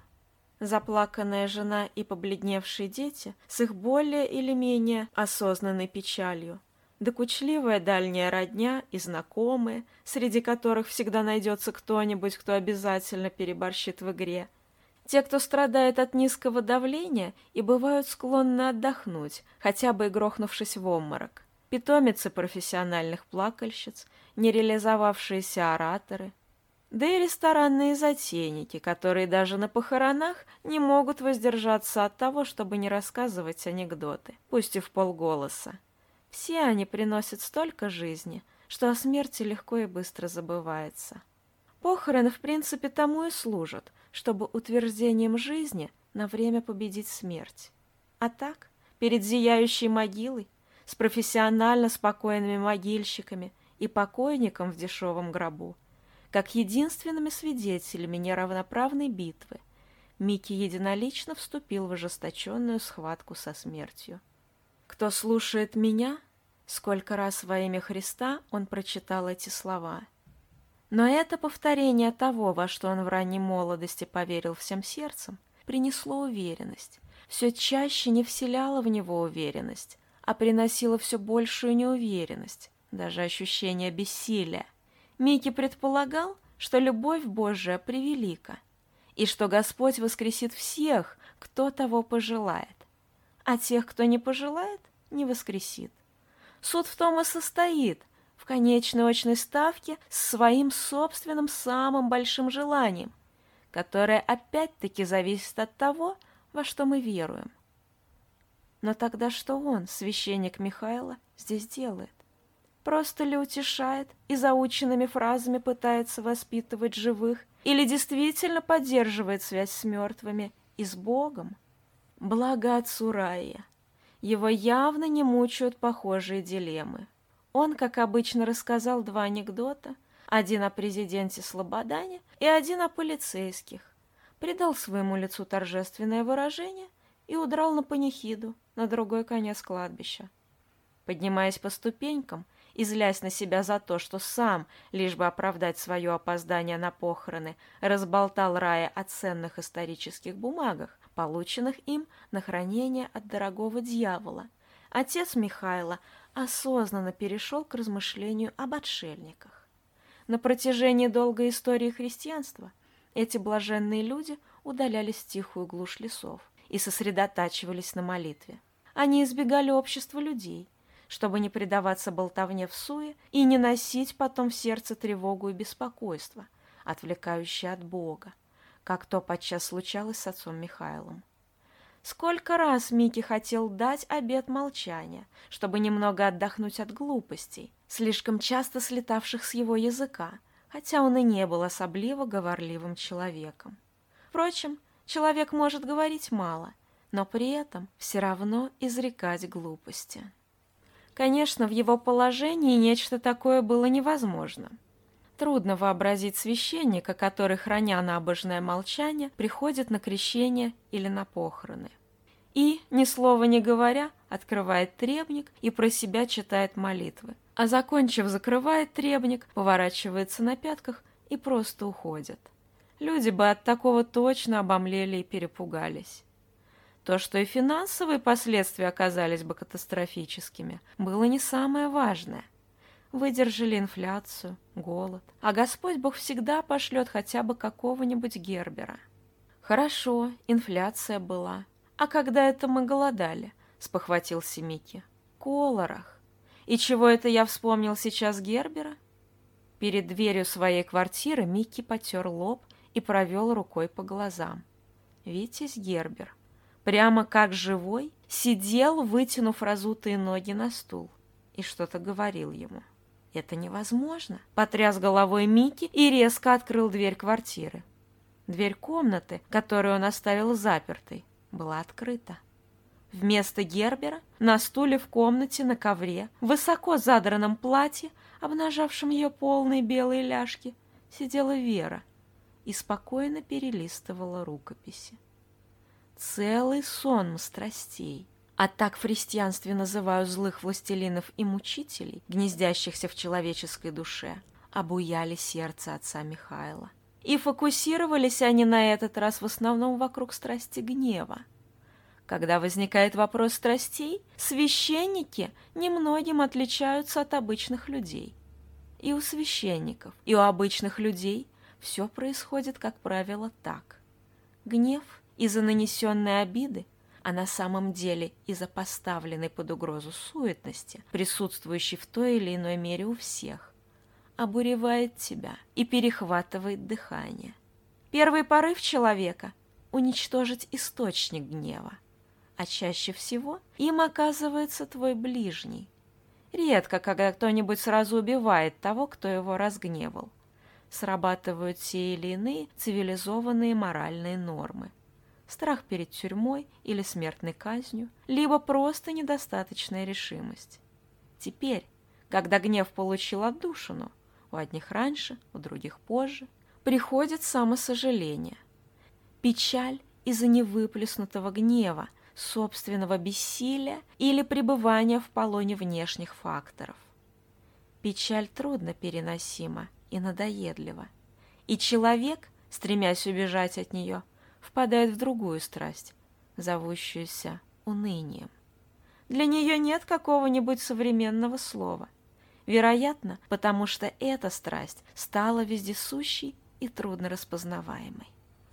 Заплаканная жена и побледневшие дети с их более или менее осознанной печалью, докучливая дальняя родня и знакомые, среди которых всегда найдется кто-нибудь, кто обязательно переборщит в игре, те, кто страдает от низкого давления и бывают склонны отдохнуть, хотя бы и грохнувшись в обморок питомицы профессиональных плакальщиц, нереализовавшиеся ораторы, да и ресторанные затейники, которые даже на похоронах не могут воздержаться от того, чтобы не рассказывать анекдоты, пусть и в полголоса. Все они приносят столько жизни, что о смерти легко и быстро забывается. Похороны, в принципе, тому и служат, чтобы утверждением жизни на время победить смерть. А так, перед зияющей могилой с профессионально спокойными могильщиками и покойником в дешевом гробу, как единственными свидетелями неравноправной битвы, Микки единолично вступил в ожесточенную схватку со смертью. «Кто слушает меня?» Сколько раз во имя Христа он прочитал эти слова. Но это повторение того, во что он в ранней молодости поверил всем сердцем, принесло уверенность. Все чаще не вселяло в него уверенность, а приносила все большую неуверенность, даже ощущение бессилия. Микки предполагал, что любовь Божия превелика, и что Господь воскресит всех, кто того пожелает, а тех, кто не пожелает, не воскресит. Суд в том и состоит, в конечной очной ставке с своим собственным самым большим желанием, которое опять-таки зависит от того, во что мы веруем. Но тогда что он, священник Михаила, здесь делает? Просто ли утешает и заученными фразами пытается воспитывать живых, или действительно поддерживает связь с мертвыми и с Богом? Благо отцу Рая. Его явно не мучают похожие дилеммы. Он, как обычно, рассказал два анекдота, один о президенте Слободане и один о полицейских, придал своему лицу торжественное выражение – и удрал на панихиду, на другой конец кладбища. Поднимаясь по ступенькам и злясь на себя за то, что сам, лишь бы оправдать свое опоздание на похороны, разболтал Рая о ценных исторических бумагах, полученных им на хранение от дорогого дьявола, отец Михайла осознанно перешел к размышлению об отшельниках. На протяжении долгой истории христианства эти блаженные люди удалялись в тихую глушь лесов – и сосредотачивались на молитве. Они избегали общества людей, чтобы не предаваться болтовне в суе и не носить потом в сердце тревогу и беспокойство, отвлекающие от Бога, как то подчас случалось с отцом Михайлом. Сколько раз Микки хотел дать обет молчания, чтобы немного отдохнуть от глупостей, слишком часто слетавших с его языка, хотя он и не был особливо говорливым человеком. Впрочем, Человек может говорить мало, но при этом все равно изрекать глупости. Конечно, в его положении нечто такое было невозможно. Трудно вообразить священника, который, храня набожное молчание, приходит на крещение или на похороны. И, ни слова не говоря, открывает требник и про себя читает молитвы. А закончив, закрывает требник, поворачивается на пятках и просто уходит. Люди бы от такого точно обомлели и перепугались. То, что и финансовые последствия оказались бы катастрофическими, было не самое важное. Выдержали инфляцию, голод, а Господь Бог всегда пошлет хотя бы какого-нибудь Гербера. Хорошо, инфляция была. А когда это мы голодали? Спохватился Микки. Колорах. И чего это я вспомнил сейчас Гербера? Перед дверью своей квартиры Микки потер лоб и провел рукой по глазам. Витязь Гербер, прямо как живой, сидел, вытянув разутые ноги на стул, и что-то говорил ему. «Это невозможно!» – потряс головой Микки и резко открыл дверь квартиры. Дверь комнаты, которую он оставил запертой, была открыта. Вместо Гербера на стуле в комнате на ковре, в высоко задранном платье, обнажавшем ее полные белые ляжки, сидела Вера и спокойно перелистывала рукописи. Целый сон страстей, а так христианстве называю злых властелинов и мучителей, гнездящихся в человеческой душе, обуяли сердце отца Михаила. И фокусировались они на этот раз в основном вокруг страсти гнева. Когда возникает вопрос страстей, священники немногим отличаются от обычных людей. И у священников, и у обычных людей все происходит, как правило, так. Гнев из-за нанесенной обиды, а на самом деле из-за поставленной под угрозу суетности, присутствующей в той или иной мере у всех, обуревает тебя и перехватывает дыхание. Первый порыв человека – уничтожить источник гнева. А чаще всего им оказывается твой ближний. Редко, когда кто-нибудь сразу убивает того, кто его разгневал срабатывают те или иные цивилизованные моральные нормы. Страх перед тюрьмой или смертной казнью, либо просто недостаточная решимость. Теперь, когда гнев получил отдушину, у одних раньше, у других позже, приходит самосожаление. Печаль из-за невыплеснутого гнева, собственного бессилия или пребывания в полоне внешних факторов. Печаль трудно переносима – и надоедливо. И человек, стремясь убежать от нее, впадает в другую страсть, зовущуюся унынием. Для нее нет какого-нибудь современного слова. Вероятно, потому что эта страсть стала вездесущей и трудно распознаваемой.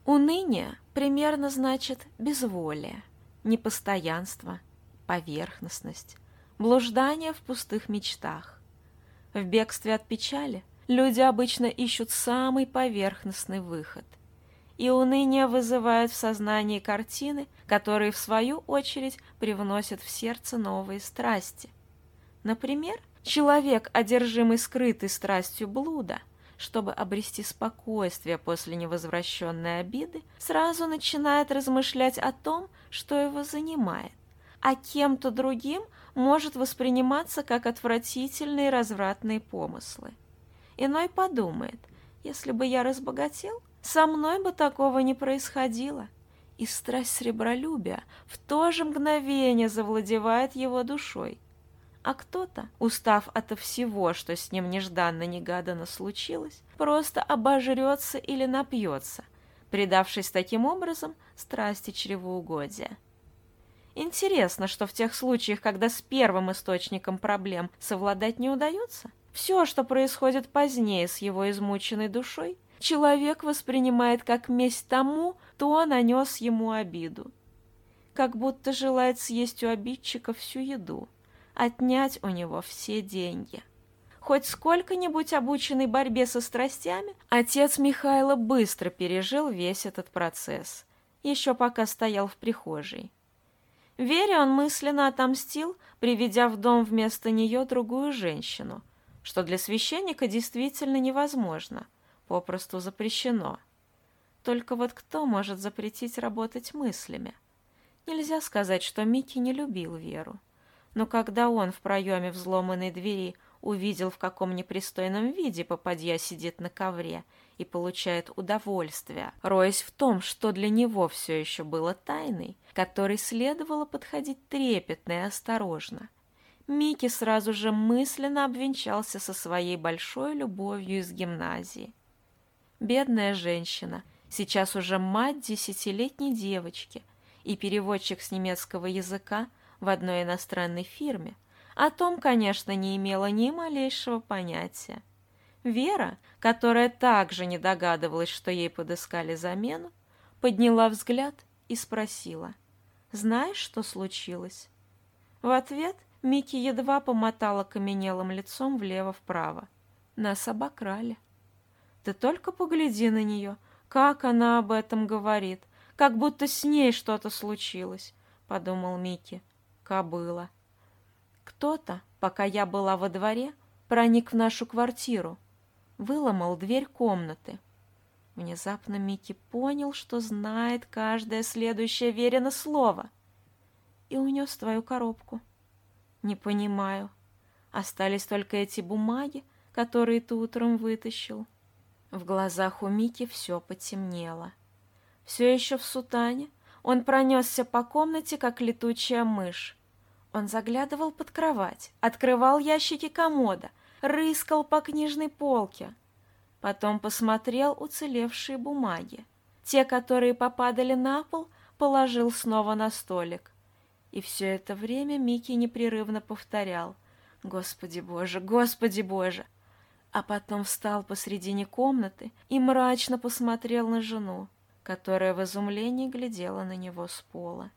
Уныние примерно значит безволие, непостоянство, поверхностность, блуждание в пустых мечтах. В бегстве от печали – Люди обычно ищут самый поверхностный выход. И уныние вызывает в сознании картины, которые, в свою очередь, привносят в сердце новые страсти. Например, человек, одержимый скрытой страстью блуда, чтобы обрести спокойствие после невозвращенной обиды, сразу начинает размышлять о том, что его занимает, а кем-то другим может восприниматься как отвратительные развратные помыслы. Иной подумает, если бы я разбогател, со мной бы такого не происходило. И страсть сребролюбия в то же мгновение завладевает его душой. А кто-то, устав от всего, что с ним нежданно-негаданно случилось, просто обожрется или напьется, предавшись таким образом страсти чревоугодия. Интересно, что в тех случаях, когда с первым источником проблем совладать не удается, все, что происходит позднее с его измученной душой, человек воспринимает как месть тому, кто нанес ему обиду. Как будто желает съесть у обидчика всю еду, отнять у него все деньги. Хоть сколько-нибудь обученный борьбе со страстями, отец Михайла быстро пережил весь этот процесс, еще пока стоял в прихожей. Вере он мысленно отомстил, приведя в дом вместо нее другую женщину – что для священника действительно невозможно, попросту запрещено. Только вот кто может запретить работать мыслями? Нельзя сказать, что Микки не любил Веру. Но когда он в проеме взломанной двери увидел, в каком непристойном виде попадья сидит на ковре и получает удовольствие, роясь в том, что для него все еще было тайной, которой следовало подходить трепетно и осторожно, Микки сразу же мысленно обвенчался со своей большой любовью из гимназии. Бедная женщина, сейчас уже мать десятилетней девочки и переводчик с немецкого языка в одной иностранной фирме, о том, конечно, не имела ни малейшего понятия. Вера, которая также не догадывалась, что ей подыскали замену, подняла взгляд и спросила, «Знаешь, что случилось?» В ответ Микки едва помотала каменелым лицом влево-вправо. Нас обокрали. Ты только погляди на нее, как она об этом говорит, как будто с ней что-то случилось, — подумал Микки. Кобыла. Кто-то, пока я была во дворе, проник в нашу квартиру, выломал дверь комнаты. Внезапно Микки понял, что знает каждое следующее верено слово, и унес твою коробку. Не понимаю. Остались только эти бумаги, которые ты утром вытащил. В глазах у Мики все потемнело. Все еще в сутане он пронесся по комнате, как летучая мышь. Он заглядывал под кровать, открывал ящики комода, рыскал по книжной полке. Потом посмотрел уцелевшие бумаги. Те, которые попадали на пол, положил снова на столик. И все это время Микки непрерывно повторял «Господи Боже, Господи Боже!» А потом встал посредине комнаты и мрачно посмотрел на жену, которая в изумлении глядела на него с пола.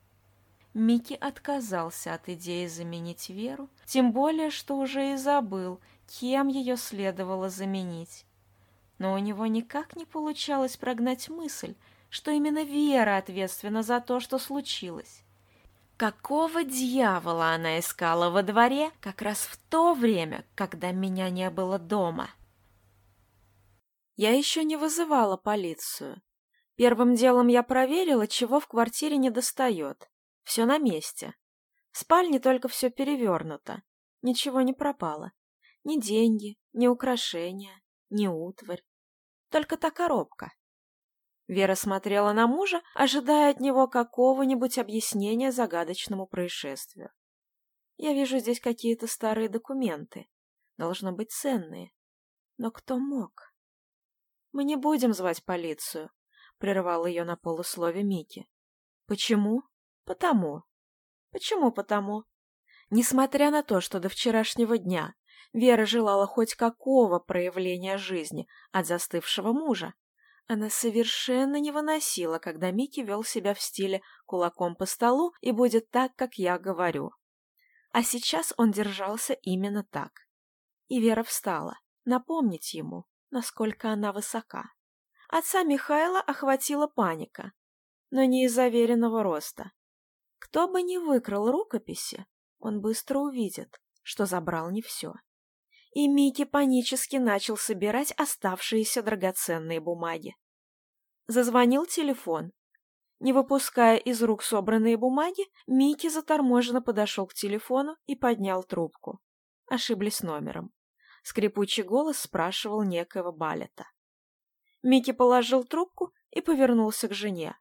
Микки отказался от идеи заменить Веру, тем более, что уже и забыл, кем ее следовало заменить. Но у него никак не получалось прогнать мысль, что именно Вера ответственна за то, что случилось какого дьявола она искала во дворе как раз в то время, когда меня не было дома. Я еще не вызывала полицию. Первым делом я проверила, чего в квартире не достает. Все на месте. В спальне только все перевернуто. Ничего не пропало. Ни деньги, ни украшения, ни утварь. Только та коробка. Вера смотрела на мужа, ожидая от него какого-нибудь объяснения загадочному происшествию. «Я вижу здесь какие-то старые документы. Должно быть ценные. Но кто мог?» «Мы не будем звать полицию», — прервал ее на полуслове Микки. «Почему? Потому. Почему потому?» Несмотря на то, что до вчерашнего дня Вера желала хоть какого проявления жизни от застывшего мужа, она совершенно не выносила, когда Микки вел себя в стиле «кулаком по столу» и «будет так, как я говорю». А сейчас он держался именно так. И Вера встала, напомнить ему, насколько она высока. Отца Михайла охватила паника, но не из-за веренного роста. Кто бы ни выкрал рукописи, он быстро увидит, что забрал не все и Микки панически начал собирать оставшиеся драгоценные бумаги. Зазвонил телефон. Не выпуская из рук собранные бумаги, Микки заторможенно подошел к телефону и поднял трубку. Ошиблись номером. Скрипучий голос спрашивал некоего Балета. Микки положил трубку и повернулся к жене.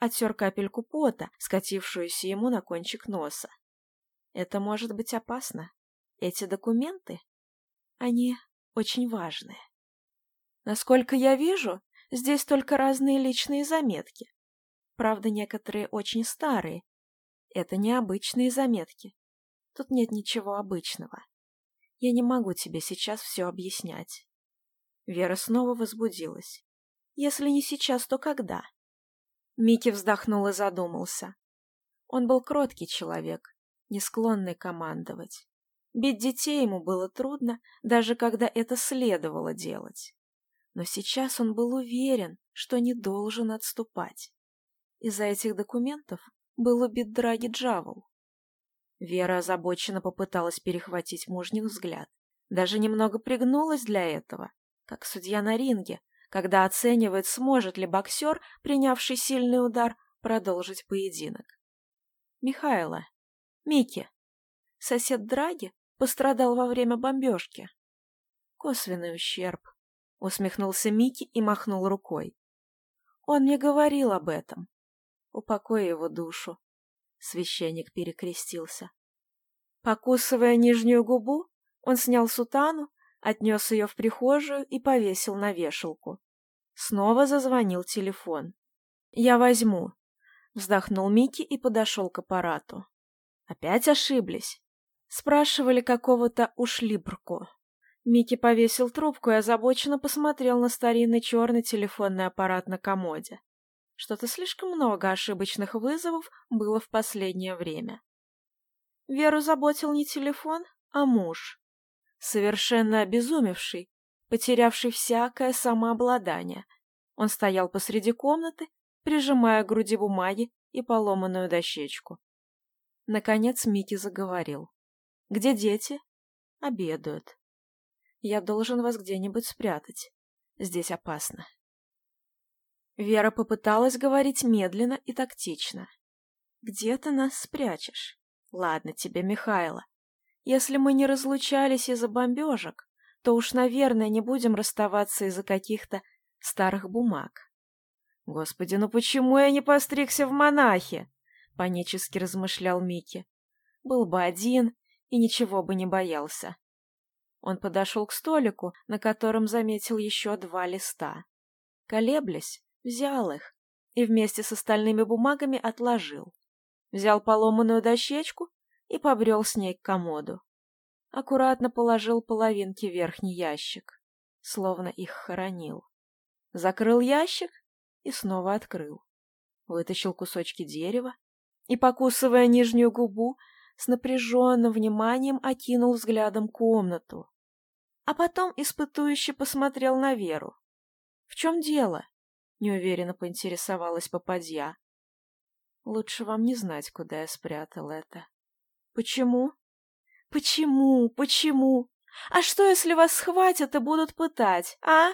Оттер капельку пота, скатившуюся ему на кончик носа. Это может быть опасно. Эти документы они очень важные. Насколько я вижу, здесь только разные личные заметки. Правда, некоторые очень старые. Это необычные заметки. Тут нет ничего обычного. Я не могу тебе сейчас все объяснять. Вера снова возбудилась. Если не сейчас, то когда? Микки вздохнул и задумался. Он был кроткий человек, не склонный командовать. Бить детей ему было трудно, даже когда это следовало делать. Но сейчас он был уверен, что не должен отступать. Из-за этих документов был убит Драги Джавол. Вера озабоченно попыталась перехватить мужнин взгляд. Даже немного пригнулась для этого, как судья на ринге, когда оценивает, сможет ли боксер, принявший сильный удар, продолжить поединок. Михайло, Мики, сосед Драги, пострадал во время бомбежки. Косвенный ущерб, — усмехнулся Микки и махнул рукой. Он мне говорил об этом. Упокой его душу. Священник перекрестился. Покусывая нижнюю губу, он снял сутану, отнес ее в прихожую и повесил на вешалку. Снова зазвонил телефон. «Я возьму», — вздохнул Микки и подошел к аппарату. «Опять ошиблись. Спрашивали какого-то ушлибрку. Микки повесил трубку и озабоченно посмотрел на старинный черный телефонный аппарат на комоде. Что-то слишком много ошибочных вызовов было в последнее время. Веру заботил не телефон, а муж. Совершенно обезумевший, потерявший всякое самообладание. Он стоял посреди комнаты, прижимая к груди бумаги и поломанную дощечку. Наконец Микки заговорил. Где дети? Обедают. Я должен вас где-нибудь спрятать. Здесь опасно. Вера попыталась говорить медленно и тактично. «Где ты нас спрячешь? Ладно тебе, Михайло. Если мы не разлучались из-за бомбежек, то уж, наверное, не будем расставаться из-за каких-то старых бумаг». «Господи, ну почему я не постригся в монахи? панически размышлял Микки. «Был бы один, и ничего бы не боялся. Он подошел к столику, на котором заметил еще два листа. Колеблясь, взял их и вместе с остальными бумагами отложил. Взял поломанную дощечку и побрел с ней к комоду. Аккуратно положил половинки в верхний ящик, словно их хоронил. Закрыл ящик и снова открыл. Вытащил кусочки дерева и, покусывая нижнюю губу, с напряженным вниманием окинул взглядом комнату. А потом испытующе посмотрел на Веру. «В чем дело?» — неуверенно поинтересовалась попадья. «Лучше вам не знать, куда я спрятал это». «Почему?» «Почему? Почему? А что, если вас схватят и будут пытать, а?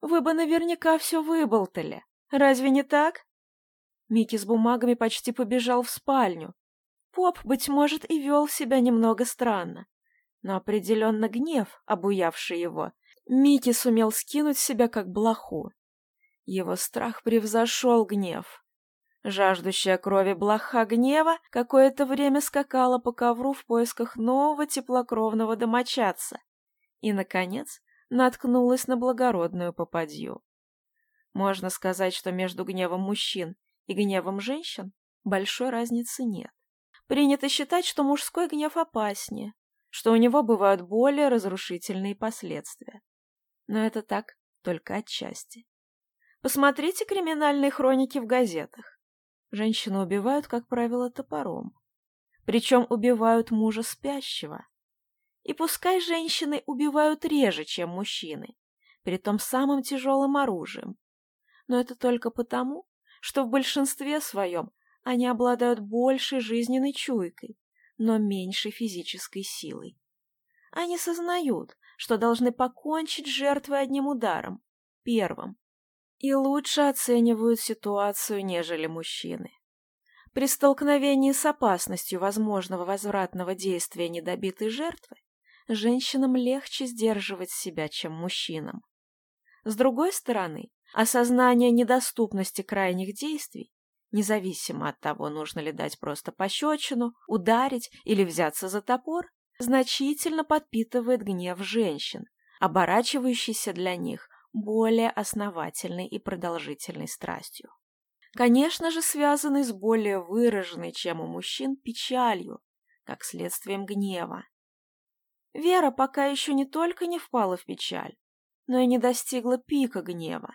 Вы бы наверняка все выболтали. Разве не так?» Микки с бумагами почти побежал в спальню, Коп, быть может, и вел себя немного странно. Но определенно гнев, обуявший его, Микки сумел скинуть себя как блоху. Его страх превзошел гнев. Жаждущая крови блоха гнева какое-то время скакала по ковру в поисках нового теплокровного домочадца. И, наконец, наткнулась на благородную попадью. Можно сказать, что между гневом мужчин и гневом женщин большой разницы нет. Принято считать, что мужской гнев опаснее, что у него бывают более разрушительные последствия. Но это так только отчасти. Посмотрите криминальные хроники в газетах. Женщину убивают, как правило, топором. Причем убивают мужа спящего. И пускай женщины убивают реже, чем мужчины, при том самым тяжелым оружием. Но это только потому, что в большинстве своем они обладают большей жизненной чуйкой, но меньшей физической силой. Они сознают, что должны покончить с жертвой одним ударом, первым, и лучше оценивают ситуацию, нежели мужчины. При столкновении с опасностью возможного возвратного действия недобитой жертвы женщинам легче сдерживать себя, чем мужчинам. С другой стороны, осознание недоступности крайних действий независимо от того, нужно ли дать просто пощечину, ударить или взяться за топор, значительно подпитывает гнев женщин, оборачивающийся для них более основательной и продолжительной страстью. Конечно же, связанный с более выраженной, чем у мужчин, печалью, как следствием гнева. Вера пока еще не только не впала в печаль, но и не достигла пика гнева.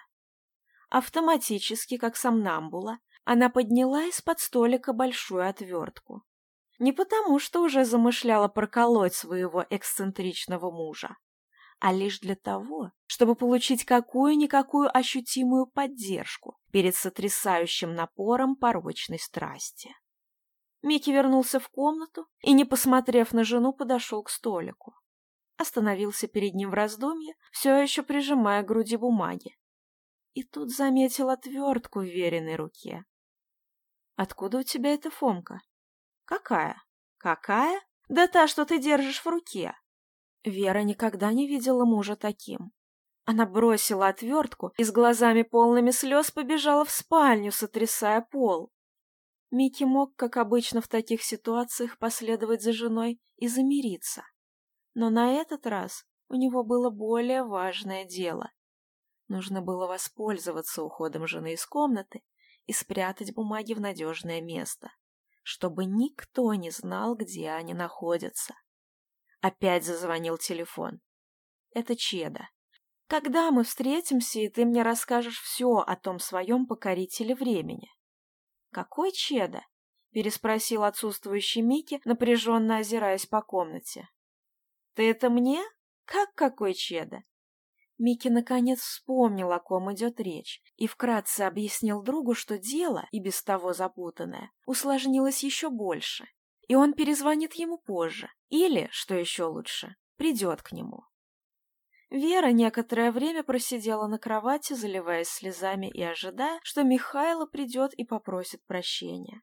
Автоматически, как сомнамбула, она подняла из-под столика большую отвертку. Не потому, что уже замышляла проколоть своего эксцентричного мужа, а лишь для того, чтобы получить какую-никакую ощутимую поддержку перед сотрясающим напором порочной страсти. Микки вернулся в комнату и, не посмотрев на жену, подошел к столику. Остановился перед ним в раздумье, все еще прижимая к груди бумаги. И тут заметил отвертку в веренной руке. Откуда у тебя эта Фомка? Какая? Какая? Да та, что ты держишь в руке. Вера никогда не видела мужа таким. Она бросила отвертку и с глазами полными слез побежала в спальню, сотрясая пол. Микки мог, как обычно в таких ситуациях, последовать за женой и замириться. Но на этот раз у него было более важное дело. Нужно было воспользоваться уходом жены из комнаты и спрятать бумаги в надежное место, чтобы никто не знал, где они находятся. Опять зазвонил телефон. Это Чеда. Когда мы встретимся, и ты мне расскажешь все о том своем покорителе времени? Какой Чеда? Переспросил отсутствующий Микки, напряженно озираясь по комнате. Ты это мне? Как какой Чеда? Микки наконец вспомнил, о ком идет речь, и вкратце объяснил другу, что дело, и без того запутанное, усложнилось еще больше, и он перезвонит ему позже, или, что еще лучше, придет к нему. Вера некоторое время просидела на кровати, заливаясь слезами и ожидая, что Михайло придет и попросит прощения.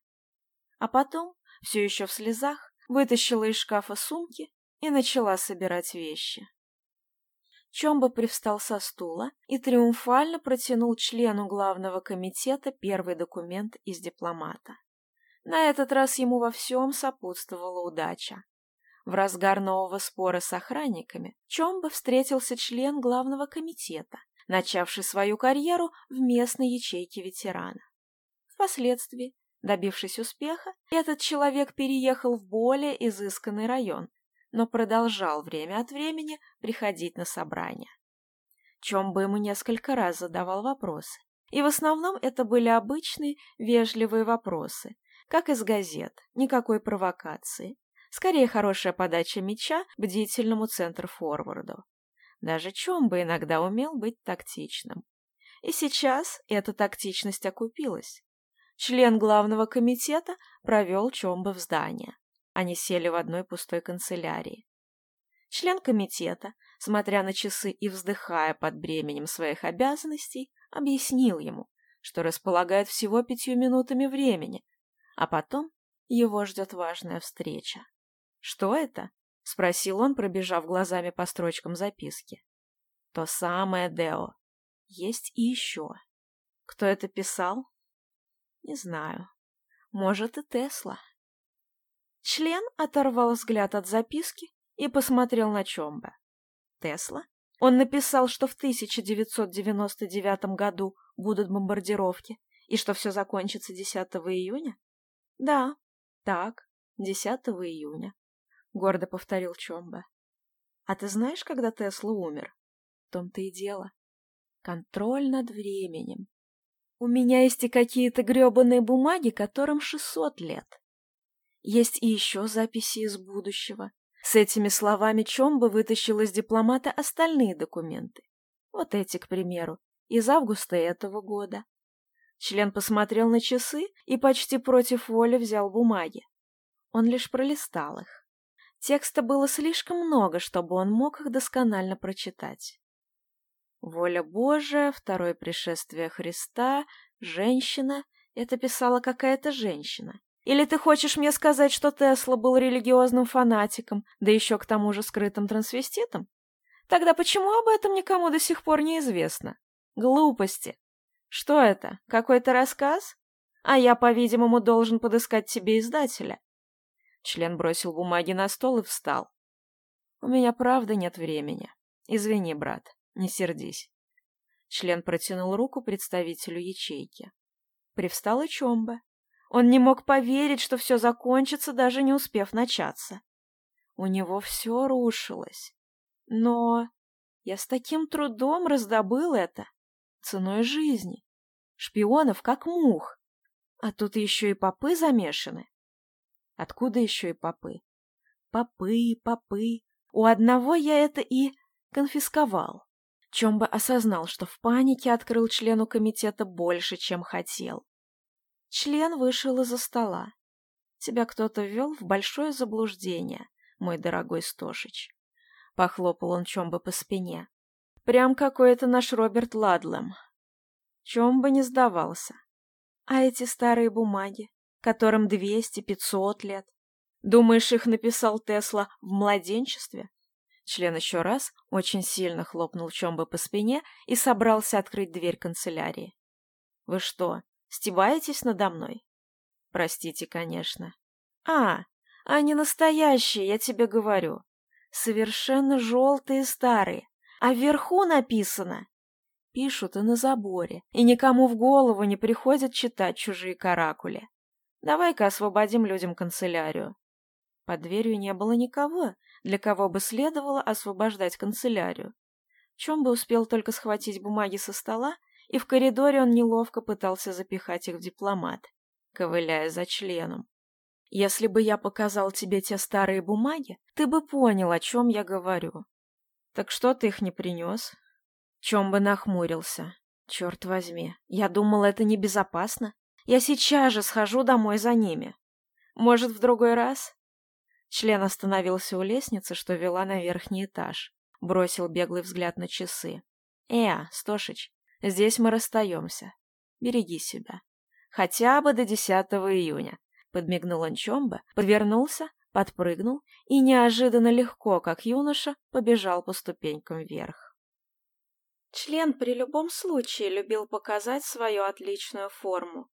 А потом, все еще в слезах, вытащила из шкафа сумки и начала собирать вещи. Чомба привстал со стула и триумфально протянул члену главного комитета первый документ из дипломата. На этот раз ему во всем сопутствовала удача. В разгар нового спора с охранниками Чомба встретился член главного комитета, начавший свою карьеру в местной ячейке ветерана. Впоследствии, добившись успеха, этот человек переехал в более изысканный район, но продолжал время от времени приходить на собрания. Чомбо ему несколько раз задавал вопросы, и в основном это были обычные вежливые вопросы, как из газет, никакой провокации, скорее хорошая подача мяча бдительному центр-форварду. Даже Чомбо иногда умел быть тактичным. И сейчас эта тактичность окупилась. Член главного комитета провел Чомбо в здание, они сели в одной пустой канцелярии. Член комитета, смотря на часы и вздыхая под бременем своих обязанностей, объяснил ему, что располагает всего пятью минутами времени, а потом его ждет важная встреча. «Что это?» — спросил он, пробежав глазами по строчкам записки. «То самое Део. Есть и еще. Кто это писал?» «Не знаю. Может, и Тесла». Член оторвал взгляд от записки и посмотрел на Чомба. Тесла? Он написал, что в 1999 году будут бомбардировки и что все закончится 10 июня? Да, так, 10 июня, гордо повторил Чомба. А ты знаешь, когда Тесла умер? В том-то и дело. Контроль над временем. У меня есть и какие-то гребаные бумаги, которым 600 лет. Есть и еще записи из будущего. С этими словами Чомба вытащил из дипломата остальные документы. Вот эти, к примеру, из августа этого года. Член посмотрел на часы и почти против воли взял бумаги. Он лишь пролистал их. Текста было слишком много, чтобы он мог их досконально прочитать. «Воля Божия», «Второе пришествие Христа», «Женщина» — это писала какая-то женщина. Или ты хочешь мне сказать, что Тесла был религиозным фанатиком, да еще к тому же скрытым трансвеститом? Тогда почему об этом никому до сих пор не известно? Глупости. Что это, какой-то рассказ? А я, по-видимому, должен подыскать тебе издателя. Член бросил бумаги на стол и встал. У меня правда нет времени. Извини, брат, не сердись. Член протянул руку представителю ячейки. Привстал Чомба, он не мог поверить, что все закончится, даже не успев начаться. У него все рушилось. Но я с таким трудом раздобыл это. Ценой жизни. Шпионов как мух. А тут еще и попы замешаны. Откуда еще и попы? Попы, попы. У одного я это и конфисковал. чем бы осознал, что в панике открыл члену комитета больше, чем хотел. Член вышел из-за стола. Тебя кто-то ввел в большое заблуждение, мой дорогой Стошич. Похлопал он Чомба по спине. Прям какой-то наш Роберт Ладлем. Чомба не сдавался. А эти старые бумаги, которым двести, пятьсот лет. Думаешь, их написал Тесла в младенчестве? Член еще раз очень сильно хлопнул Чомба по спине и собрался открыть дверь канцелярии. Вы что, Стебаетесь надо мной? Простите, конечно. А, они а настоящие, я тебе говорю. Совершенно желтые старые. А вверху написано. Пишут и на заборе. И никому в голову не приходит читать чужие каракули. Давай-ка освободим людям канцелярию. Под дверью не было никого, для кого бы следовало освобождать канцелярию. Чем бы успел только схватить бумаги со стола и в коридоре он неловко пытался запихать их в дипломат, ковыляя за членом. «Если бы я показал тебе те старые бумаги, ты бы понял, о чем я говорю». «Так что ты их не принес?» Чем бы нахмурился. «Черт возьми, я думал, это небезопасно. Я сейчас же схожу домой за ними. Может, в другой раз?» Член остановился у лестницы, что вела на верхний этаж. Бросил беглый взгляд на часы. «Э, Стошич, Здесь мы расстаемся. Береги себя. Хотя бы до 10 июня. Подмигнул он Чомба, подвернулся, подпрыгнул и неожиданно легко, как юноша, побежал по ступенькам вверх. Член при любом случае любил показать свою отличную форму.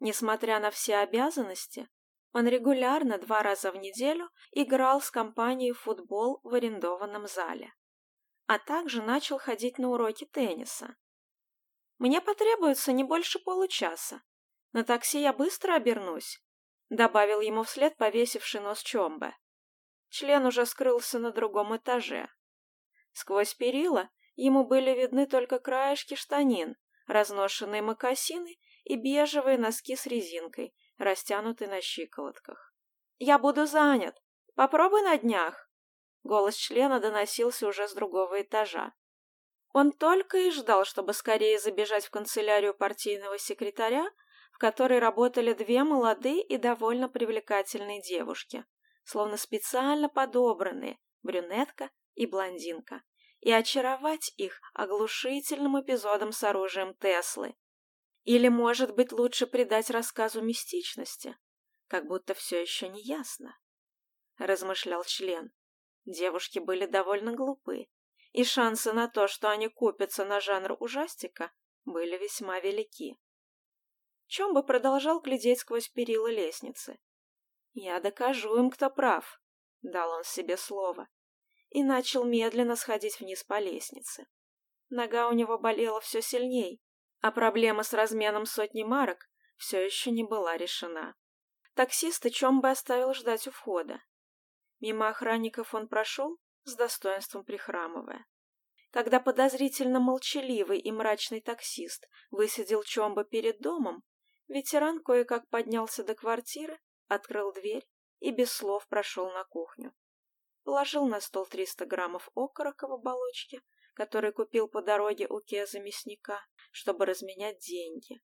Несмотря на все обязанности, он регулярно два раза в неделю играл с компанией в футбол в арендованном зале, а также начал ходить на уроки тенниса. Мне потребуется не больше получаса. На такси я быстро обернусь», — добавил ему вслед повесивший нос Чомбе. Член уже скрылся на другом этаже. Сквозь перила ему были видны только краешки штанин, разношенные мокасины и бежевые носки с резинкой, растянутые на щиколотках. «Я буду занят. Попробуй на днях». Голос члена доносился уже с другого этажа. Он только и ждал, чтобы скорее забежать в канцелярию партийного секретаря, в которой работали две молодые и довольно привлекательные девушки, словно специально подобранные брюнетка и блондинка, и очаровать их оглушительным эпизодом с оружием Теслы. Или, может быть, лучше придать рассказу мистичности, как будто все еще не ясно, размышлял член. Девушки были довольно глупы, и шансы на то, что они купятся на жанр ужастика, были весьма велики. Чомба продолжал глядеть сквозь перила лестницы. «Я докажу им, кто прав», — дал он себе слово, и начал медленно сходить вниз по лестнице. Нога у него болела все сильней, а проблема с разменом сотни марок все еще не была решена. Таксиста Чомба оставил ждать у входа. Мимо охранников он прошел с достоинством прихрамывая. Когда подозрительно молчаливый и мрачный таксист высадил Чомба перед домом, ветеран кое-как поднялся до квартиры, открыл дверь и без слов прошел на кухню. Положил на стол 300 граммов окорока в оболочке, который купил по дороге у Кеза мясника, чтобы разменять деньги.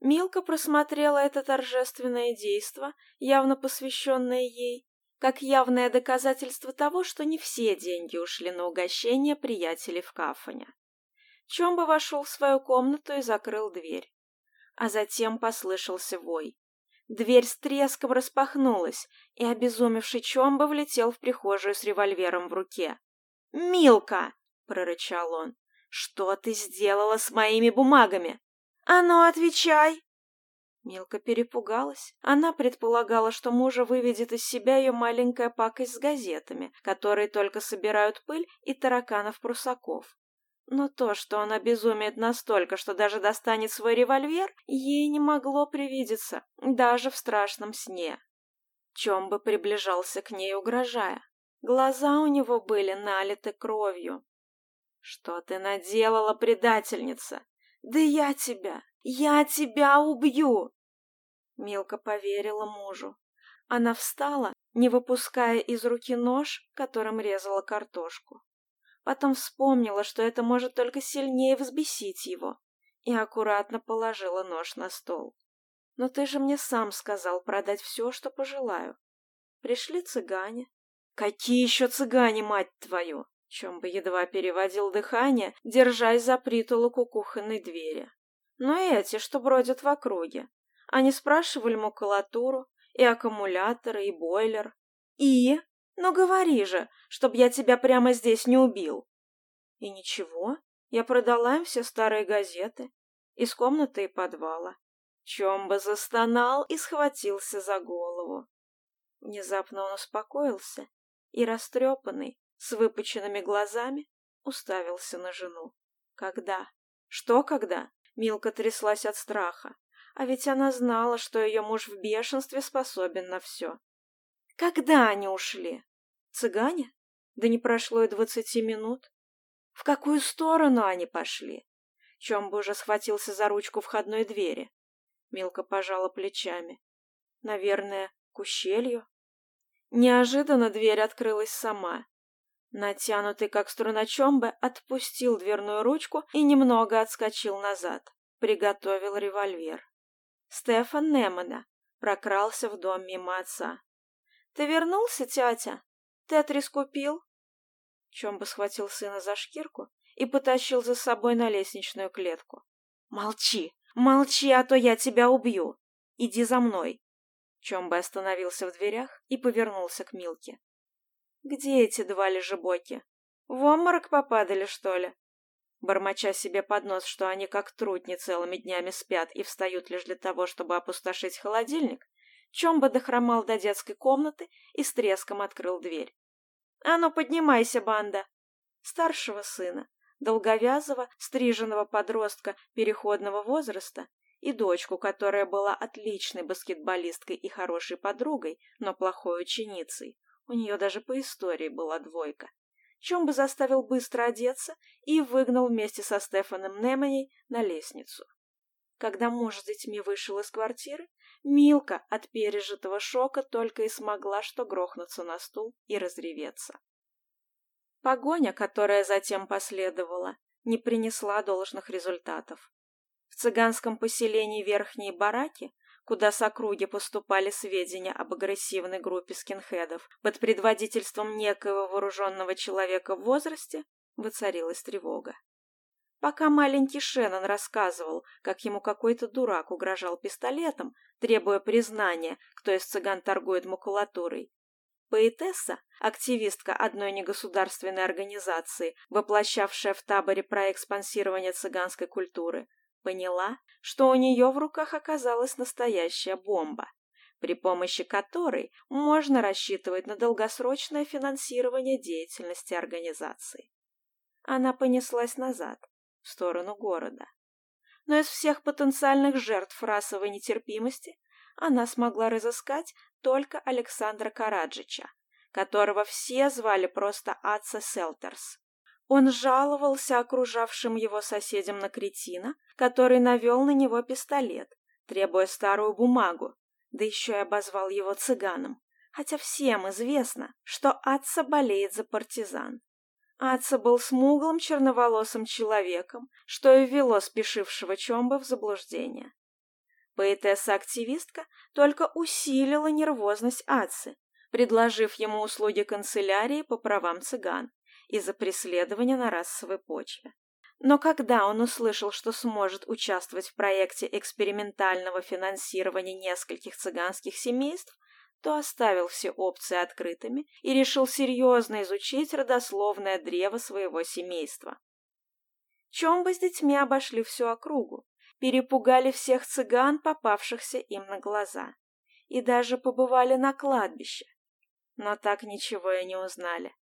Милка просмотрела это торжественное действо, явно посвященное ей, как явное доказательство того, что не все деньги ушли на угощение приятелей в кафане, Чомба вошел в свою комнату и закрыл дверь. А затем послышался вой. Дверь с треском распахнулась, и обезумевший Чомба влетел в прихожую с револьвером в руке. «Милка!» — прорычал он. «Что ты сделала с моими бумагами?» «А ну, отвечай!» Милка перепугалась. Она предполагала, что мужа выведет из себя ее маленькая пакость с газетами, которые только собирают пыль и тараканов-прусаков. Но то, что он обезумеет настолько, что даже достанет свой револьвер, ей не могло привидеться, даже в страшном сне. Чем бы приближался к ней, угрожая. Глаза у него были налиты кровью. «Что ты наделала, предательница? Да я тебя! Я тебя убью!» Милка поверила мужу. Она встала, не выпуская из руки нож, которым резала картошку. Потом вспомнила, что это может только сильнее взбесить его, и аккуратно положила нож на стол. «Но ты же мне сам сказал продать все, что пожелаю». Пришли цыгане. «Какие еще цыгане, мать твою!» Чем бы едва переводил дыхание, держась за притулок у кухонной двери. «Но эти, что бродят в округе, они спрашивали макулатуру, и аккумуляторы, и бойлер. И? Ну говори же, чтобы я тебя прямо здесь не убил. И ничего, я продала им все старые газеты из комнаты и подвала. Чомба застонал и схватился за голову. Внезапно он успокоился и, растрепанный, с выпученными глазами, уставился на жену. Когда? Что когда? Милка тряслась от страха. А ведь она знала, что ее муж в бешенстве способен на все. Когда они ушли? Цыгане? Да не прошло и двадцати минут. В какую сторону они пошли? Чомба уже схватился за ручку входной двери. Милка пожала плечами. Наверное, к ущелью? Неожиданно дверь открылась сама. Натянутый, как струна Чомбе, отпустил дверную ручку и немного отскочил назад. Приготовил револьвер. Стефан Немана, прокрался в дом мимо отца. «Ты вернулся, тятя? Тетрис купил?» Чомба схватил сына за шкирку и потащил за собой на лестничную клетку. «Молчи! Молчи, а то я тебя убью! Иди за мной!» Чомба остановился в дверях и повернулся к Милке. «Где эти два лежебоки? В обморок попадали, что ли?» Бормоча себе под нос, что они как трутни целыми днями спят и встают лишь для того, чтобы опустошить холодильник, Чомба дохромал до детской комнаты и с треском открыл дверь. «А ну, поднимайся, банда!» Старшего сына, долговязого, стриженного подростка переходного возраста и дочку, которая была отличной баскетболисткой и хорошей подругой, но плохой ученицей. У нее даже по истории была двойка. Чомба заставил быстро одеться и выгнал вместе со Стефаном Неманей на лестницу. Когда муж с детьми вышел из квартиры, Милка от пережитого шока только и смогла что грохнуться на стул и разреветься. Погоня, которая затем последовала, не принесла должных результатов. В цыганском поселении Верхние Бараки, куда с округи поступали сведения об агрессивной группе скинхедов. Под предводительством некоего вооруженного человека в возрасте воцарилась тревога. Пока маленький Шеннон рассказывал, как ему какой-то дурак угрожал пистолетом, требуя признания, кто из цыган торгует макулатурой, Поэтесса, активистка одной негосударственной организации, воплощавшая в таборе проект спонсирования цыганской культуры, поняла, что у нее в руках оказалась настоящая бомба, при помощи которой можно рассчитывать на долгосрочное финансирование деятельности организации. Она понеслась назад, в сторону города. Но из всех потенциальных жертв расовой нетерпимости она смогла разыскать только Александра Караджича, которого все звали просто Аца Селтерс. Он жаловался окружавшим его соседям на кретина, который навел на него пистолет, требуя старую бумагу, да еще и обозвал его цыганом, хотя всем известно, что Атца болеет за партизан. Атца был смуглым черноволосым человеком, что и ввело спешившего Чомба в заблуждение. Поэтесса-активистка только усилила нервозность Атцы, предложив ему услуги канцелярии по правам цыган, из-за преследования на расовой почве. Но когда он услышал, что сможет участвовать в проекте экспериментального финансирования нескольких цыганских семейств, то оставил все опции открытыми и решил серьезно изучить родословное древо своего семейства. бы с детьми обошли всю округу, перепугали всех цыган, попавшихся им на глаза, и даже побывали на кладбище, но так ничего и не узнали.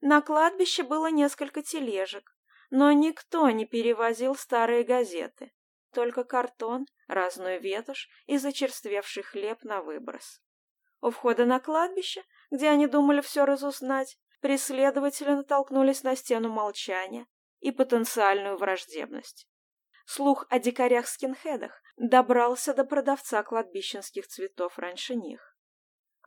На кладбище было несколько тележек, но никто не перевозил старые газеты, только картон, разную ветошь и зачерствевший хлеб на выброс. У входа на кладбище, где они думали все разузнать, преследователи натолкнулись на стену молчания и потенциальную враждебность. Слух о дикарях-скинхедах добрался до продавца кладбищенских цветов раньше них.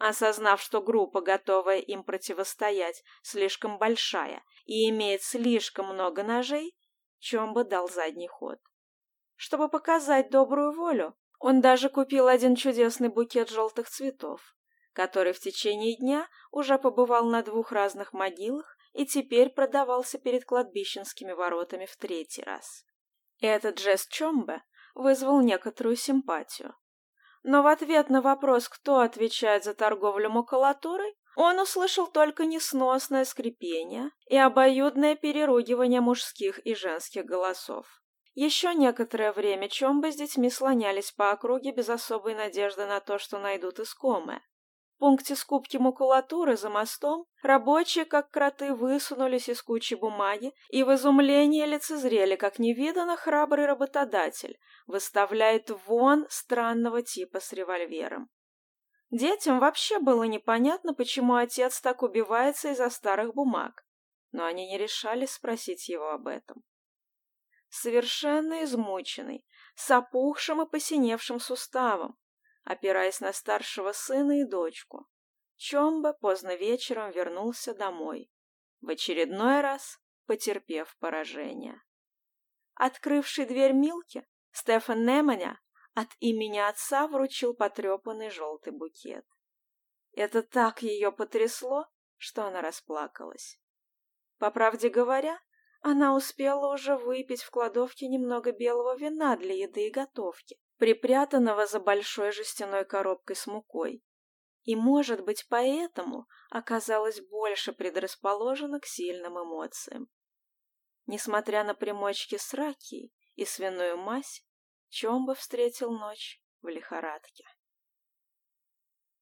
осознав, что группа, готовая им противостоять, слишком большая и имеет слишком много ножей, Чомба дал задний ход. Чтобы показать добрую волю, он даже купил один чудесный букет желтых цветов, который в течение дня уже побывал на двух разных могилах и теперь продавался перед кладбищенскими воротами в третий раз. Этот жест Чомбе вызвал некоторую симпатию, но в ответ на вопрос, кто отвечает за торговлю макулатурой, он услышал только несносное скрипение и обоюдное переругивание мужских и женских голосов. Еще некоторое время Чомба с детьми слонялись по округе без особой надежды на то, что найдут искомое пункте скупки макулатуры за мостом рабочие, как кроты, высунулись из кучи бумаги и в изумлении лицезрели, как невиданно храбрый работодатель выставляет вон странного типа с револьвером. Детям вообще было непонятно, почему отец так убивается из-за старых бумаг, но они не решались спросить его об этом. Совершенно измученный, с опухшим и посиневшим суставом, опираясь на старшего сына и дочку. Чомба поздно вечером вернулся домой, в очередной раз потерпев поражение. Открывший дверь Милке Стефан Неманя от имени отца вручил потрепанный желтый букет. Это так ее потрясло, что она расплакалась. По правде говоря, она успела уже выпить в кладовке немного белого вина для еды и готовки, припрятанного за большой жестяной коробкой с мукой. И, может быть, поэтому оказалась больше предрасположена к сильным эмоциям. Несмотря на примочки с раки и свиную мазь, Чомба встретил ночь в лихорадке.